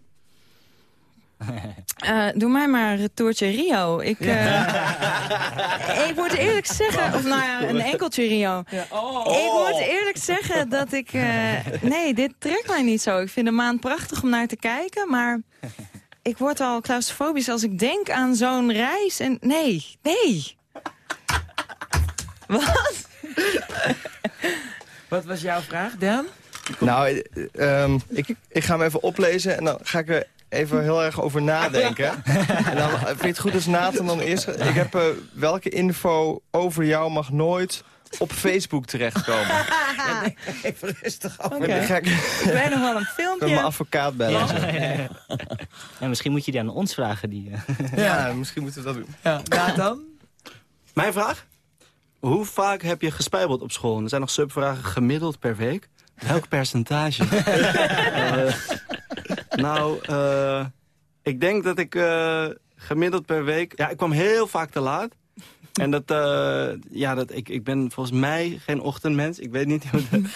Eh, doe mij maar een retourtje Rio. Ik, eh, ik moet eerlijk zeggen... Of nou ja, een enkeltje Rio. Ik moet eerlijk zeggen dat ik... eh, nee, dit trekt mij niet zo. Ik vind de maan prachtig om naar te kijken, maar... ik word al claustrofobisch als ik denk aan zo'n reis. En nee, nee. Wat? Wat was jouw vraag, Dan? Nou, eh, ehm, ik, ik ga hem even oplezen en dan ga ik er even heel erg over nadenken. en dan eh, vind je het goed als Nathan dan eerst... Ik heb eh, welke info over jou mag nooit op Facebook terechtkomen. Even rustig over. Ga ik Ik weet nog wel een met mijn filmpje. advocaat bellen. Ja, misschien moet je die aan ons vragen. Die, eh, Ja, misschien moeten we dat doen. Ja, Nathan? Mijn vraag? Hoe vaak heb je gespijbeld op school? Er zijn nog subvragen gemiddeld per week. Welk percentage? Eh, nou, eh, ik denk dat ik eh, gemiddeld per week... Ja, ik kwam heel vaak te laat. En dat, eh, ja, dat, ik, ik ben volgens mij geen ochtendmens. Ik weet niet hoe dat...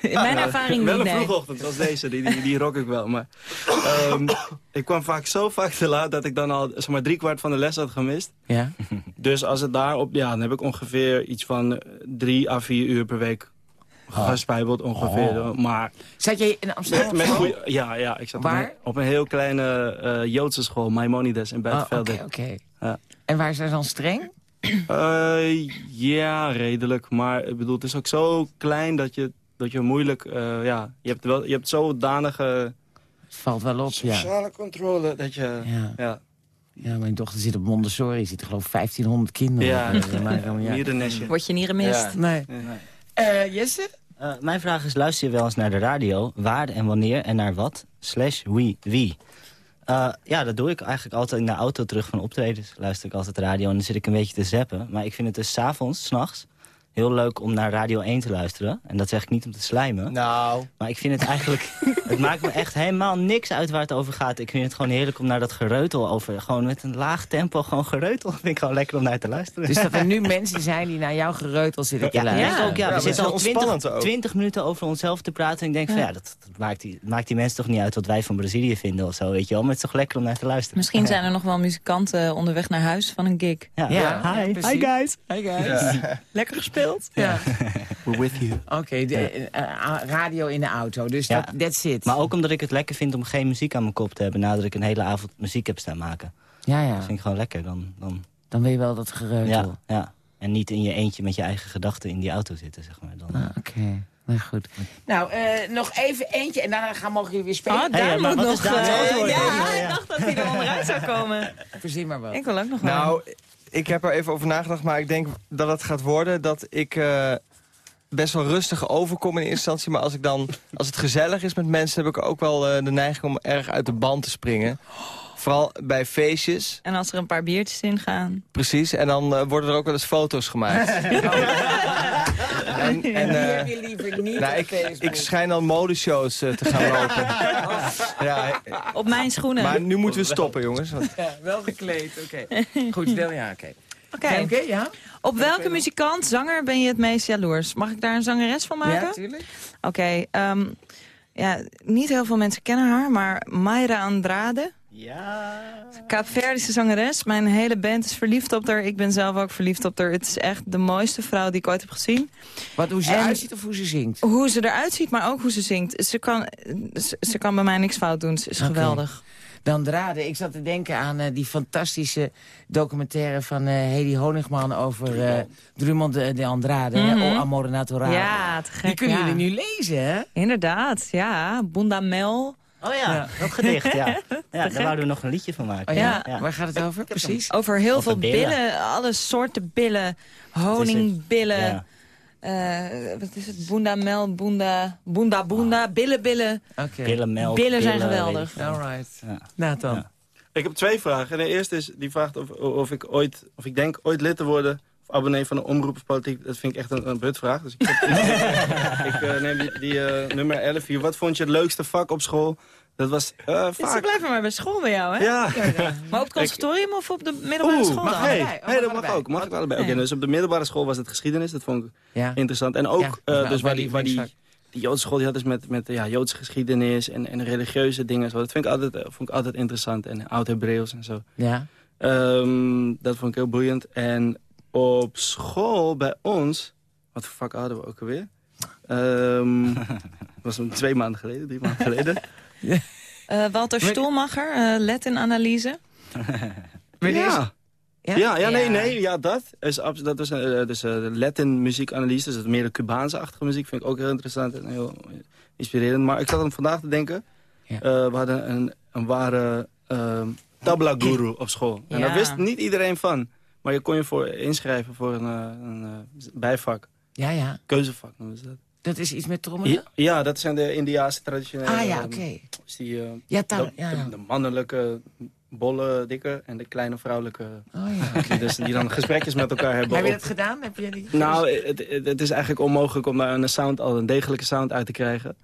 In mijn ervaring Wel niet, een nee. vroegochtend zoals deze, die, die, die rock ik wel. Maar ehm, ik kwam vaak zo vaak te laat dat ik dan al zeg maar, drie kwart van de les had gemist. Ja. Dus als het daarop, ja, dan heb ik ongeveer iets van drie à vier uur per week gespijbeld ongeveer. Maar Zat jij in Amsterdam? met, goeie, ja, ja, ik zat op Waar? een, op een heel kleine eh, Joodse school, Maimonides in Oh, Buitenvelde. Oké, oké. Ja. En waar is hij dan streng? Eh, ja, redelijk. Maar ik bedoel, het is ook zo klein dat je, dat je moeilijk... eh, ja, je hebt, wel, je hebt zodanige Het valt wel op, ja. sociale controle dat je... Ja. Ja, ja, mijn dochter zit op Montessori. Er zitten geloof ik 1500 kinderen. ja. Ja. Word je niet gemist. Ja. Nee. Nee. Eh, Jesse? Eh, mijn vraag is, luister je wel eens naar de radio? Waar en wanneer en naar wat? Slash wie? Wie? Eh, ja, dat doe ik eigenlijk altijd in de auto terug van optredens. Luister ik altijd radio en dan zit ik een beetje te zappen. Maar ik vind het dus s'avonds, s'nachts, heel leuk om naar Radio 1 te luisteren. En dat zeg ik niet om te slijmen. Nou, Maar ik vind het eigenlijk... het maakt me echt helemaal niks uit waar het over gaat. Ik vind het gewoon heerlijk om naar dat gereutel over... gewoon met een laag tempo gewoon gereutel. vind ik gewoon lekker om naar te luisteren. Dus dat er nu mensen zijn die naar jouw gereutel zitten te Ja, luisteren. ja. ook, ja. Ja, we maar zitten al is wel 20, ontspannend ook. 20 minuten over onszelf te praten. En ik denk van ja, dat, dat maakt, die, maakt die mensen toch niet uit wat wij van Brazilië vinden of zo, weet je wel. Maar het is toch lekker om naar te luisteren. Misschien zijn er nog wel muzikanten onderweg naar huis van een gig. Ja, Ja, Hi. ja. Hi guys. Hey guys. Lekker gespeeld. Ja. We're with you. Oké, de, eh, eh, radio in de auto. Dus Ja. dat that's it. Maar ook omdat ik het lekker vind om geen muziek aan mijn kop te hebben... nadat ik een hele avond muziek heb staan maken. ja, ja. Dat vind ik gewoon lekker. Dan, dan, Dan wil je wel dat gereutel. ja, ja. En niet in je eentje met je eigen gedachten in die auto zitten, zeg maar. Dan, Ah, Oké, nou goed. Nou, eh, nog even eentje en daarna gaan mogen jullie weer spelen. Oh, daar Hey, moet nog... antwoord? ja, Ja, ja. ik dacht dat hij er onderuit zou komen. Verzin maar wat. Ik wil ook nog wel. nou, ik heb er even over nagedacht, maar ik denk dat het gaat worden dat ik eh, best wel rustig overkom in eerste instantie. Maar als, ik dan, als het gezellig is met mensen, heb ik ook wel eh, de neiging om erg uit de band te springen. Vooral bij feestjes, En als er een paar biertjes in gaan. precies. En dan eh, worden er ook wel eens foto's gemaakt. en, en, eh, heb je liever niet nou, op ik, Facebook. ik schijn dan modeshows eh, te gaan lopen. ja, Op mijn schoenen. maar nu moeten we stoppen, jongens. want- Ja, wel gekleed, oké. Goed, stel ja, oké. Oké. Oké, ja? Op welke muzikant, zanger ben je het meest jaloers? Mag ik daar een zangeres van maken? Ja, tuurlijk. Oké, ehm, ja, niet heel veel mensen kennen haar, maar Mayra Andrade. Ja. Kaapverdische zangeres. Mijn hele band is verliefd op haar. Ik ben zelf ook verliefd op haar. Het is echt de mooiste vrouw die ik ooit heb gezien. Wat, hoe ze En- eruit ziet of hoe ze zingt? Hoe ze eruit ziet, maar ook hoe ze zingt. Ze kan, ze, ze kan bij mij niks fout doen. Ze is geweldig. De Andrade, ik zat te denken aan eh, die fantastische documentaire van eh Hedy Honigman over eh Drummond de, de Andrade, Mhm. hè, O Amore Naturale. Ja, te gek. Die kunnen ja. jullie nu lezen, hè? Inderdaad, ja. Bunda Mel. Oh ja, dat gedicht, ja. Ja, daar wouden we nog een liedje van maken. Oh, ja? Ja. Waar gaat het over, precies? Over heel Over veel billen. billen. Alle soorten billen. Honingbillen. Eh, wat is het? Bunda Mel, Bunda, Bunda Bunda, billen billen. Oké. Billen, melk, Billen zijn billen, geweldig. Alright. Ja. Nathan. Ja. Ik heb twee vragen. En de eerste is, die vraagt of, of ik ooit, of ik denk ooit lid te worden... of abonnee van een omroep of politiek. Dat vind ik echt een, een butvraag. Dus ik, ik eh, neem die, die eh, nummer 11 hier. Wat vond je het leukste vak op school? Dat was eh, Dus ze vaak... blijven maar bij school bij jou, hè? Ja, Maar op het conservatorium of op de middelbare Oeh, school mag dan? hey. Oh, hey, dat mag ook. Mag ik allebei. Oké, dus op de middelbare school was het geschiedenis. Dat vond ik Ja. interessant. En ook, Ja, eh, dus waar die, waar die, Joodse school die had dus met, met ja, Joodse geschiedenis en, en religieuze dingen. Zo. Dat vind ik altijd, vond ik altijd interessant. En oud-Hebreeuws en zo. Ja. Ehm, dat vond ik heel boeiend. En op school bij ons... Wat voor vak hadden we ook alweer? Ehm dat was een twee maanden geleden, drie maanden geleden. Eh, Walter Weet- Stoelmacher, eh Latin-analyse. Ja. Ja? Ja, ja, nee, nee, ja, dat. Is, abs- dat was eh, dus, eh, de Latin muziekanalyse, dus het meer de Cubaanse-achtige muziek, vind ik ook heel interessant en heel inspirerend. Maar ik zat aan vandaag te denken, Ja. eh, we hadden een, een ware ehm tabla guru op school. En Ja. daar wist niet iedereen van. Maar je kon je voor inschrijven voor een, eh, een eh, bijvak, Ja, ja. keuzevak noemen ze dat. Dat is iets met trommelen? Ja, ja, dat zijn de Indiaanse traditionele... ah, ja, ehm, oké. dus die, eh, Ja, de, ja, de- de mannelijke, bolle, dikke en de kleine vrouwelijke... Oh, ja. Die, dus, die dan gesprekjes met elkaar hebben. Heb je op- dat gedaan? Heb je die... nou, het, het, is eigenlijk onmogelijk om daar een sound, al een degelijke sound uit te krijgen.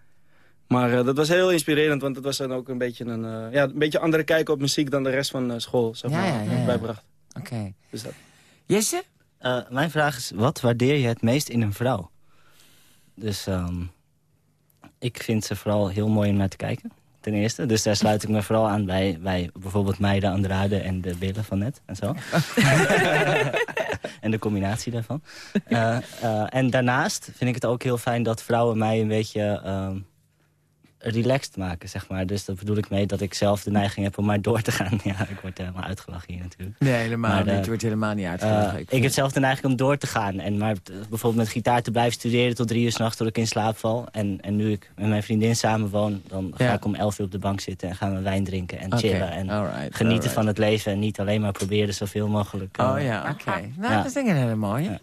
Maar dat was heel inspirerend, want het was dan ook een beetje een, ja, een beetje andere kijk op muziek dan de rest van school, zeg Ja, maar, ja, ja, ja. bijbracht. Oké. Dus dat. Jesse? Eh, mijn vraag is, wat waardeer je het meest in een vrouw? Dus ehm, ik vind ze vooral heel mooi om naar te kijken, ten eerste. Dus daar sluit ik me vooral aan bij, bij bijvoorbeeld mij, de Andrade en de billen van net en zo. en de combinatie daarvan. Eh, eh, en daarnaast vind ik het ook heel fijn dat vrouwen mij een beetje... ehm, relaxed maken, zeg maar. Dus dat bedoel ik mee dat ik zelf de neiging heb om maar door te gaan. Ja, ik word helemaal uitgelachen hier natuurlijk. Nee, helemaal Maar, niet. eh, Het wordt helemaal niet Uh, uitgelachen. ik, heb zelf de neiging om door te gaan. En maar t- bijvoorbeeld met gitaar te blijven studeren tot drie uur s'nachts tot ik in slaap val. En, en nu ik met mijn vriendin samen woon, dan ga Ja. ik om elf uur op de bank zitten en gaan we wijn drinken en chillen. En alright, genieten alright. van het leven en niet alleen maar proberen zoveel mogelijk. eh, Oh ja, oké. Nou, Ja. dat is denk ik een hele mooie. Ja?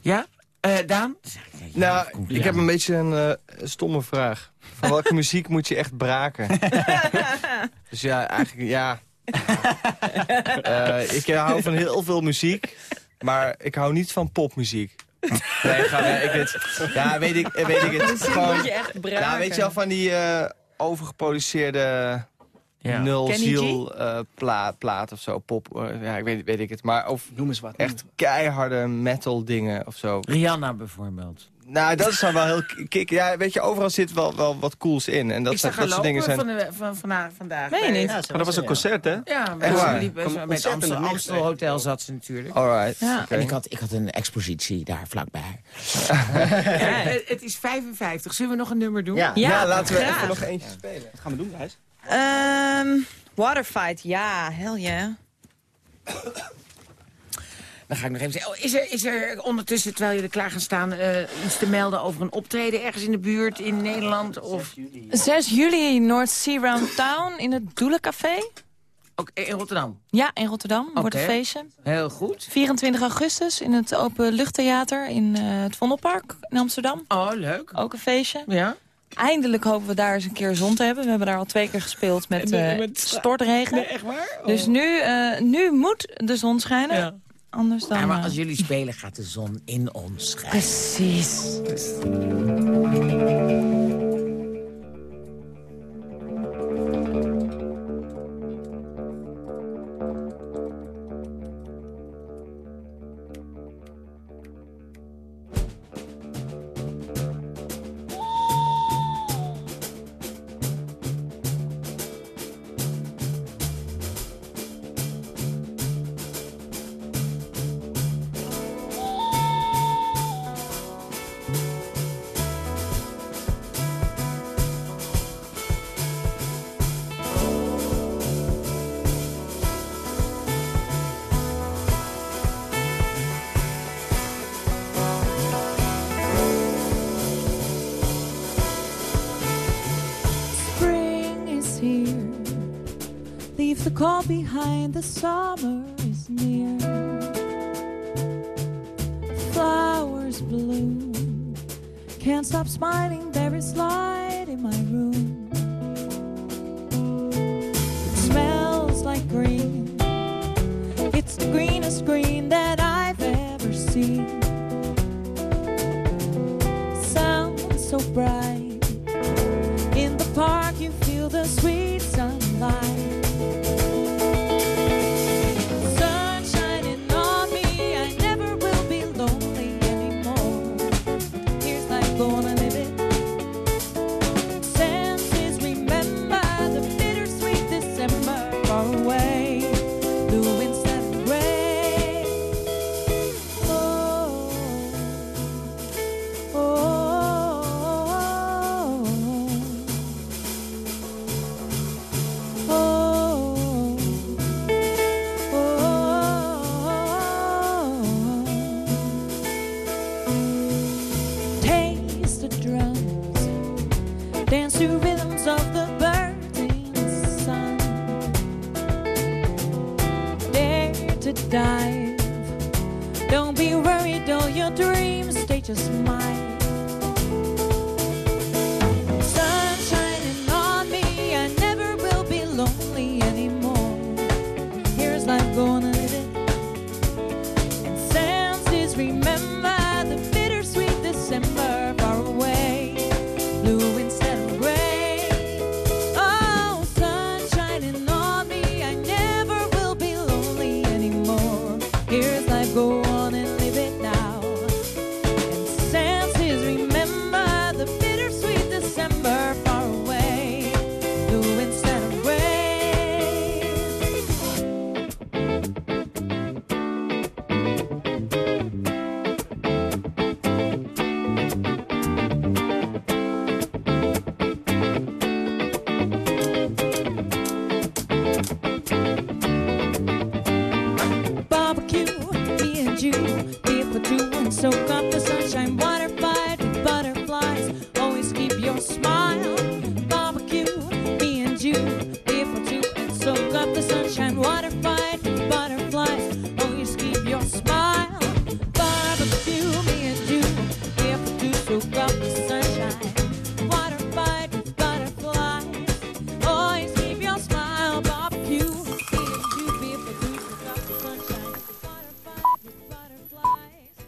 Ja. Eh, Daan? Nou, ik heb een beetje een eh, stomme vraag. Van welke muziek moet je echt braken? dus ja, eigenlijk, ja. Eh, ik hou van heel veel muziek, maar ik hou niet van popmuziek. Nee, ga, nee, ik weet, ja, weet ik, weet ik het. Gewoon, moet je echt braken. ja, weet je wel, van die eh, overgeproduceerde Ja. nul ziel eh, pla, plaat of zo, pop, eh, ja, ik weet, weet ik het. Maar of Noem eens wat. echt keiharde metal dingen of zo. Rihanna bijvoorbeeld. Nou, dat is dan wel heel kick. Ja, weet je, overal zit wel, wel wat cools in. En dat, ik zijn- dat soort dingen zijn... van, de, van, vandaag, vandaag. Meen je bij- niet? Ja, Maar dat was een concert, hè? Ja, Echt ze waar? liep- bij het Amstel. Hotel zat ze natuurlijk. Alright. Ja. En ik had, ik had een expositie daar vlakbij. Het, het is 55. Zullen we nog een nummer doen? Ja. Ja, laten we graag. even nog eentje spelen. Wat gaan we doen, Gijs? Ehm, Waterfight, ja, hell yeah. Dan ga ik nog even zeggen. Oh, is, er, is er ondertussen, terwijl jullie klaar gaan staan... eh, iets te melden over een optreden ergens in de buurt in Nederland? Of 6 juli, North Sea Round Town in het Doelencafé. ook in Rotterdam? Ja, in Rotterdam, wordt een Oké. feestje. Heel goed. 24 augustus in het Openluchttheater in eh, het Vondelpark in Amsterdam. Oh, leuk. Ook een feestje. Ja? Eindelijk hopen we daar eens een keer zon te hebben. We hebben daar al twee keer gespeeld met, En, eh, eh, met- stortregen. echt waar? Dus nu, eh, nu moet de zon schijnen. Ja. Anders dan... Ja, maar eh, als jullie spelen gaat de zon in ons schijnen. Precies.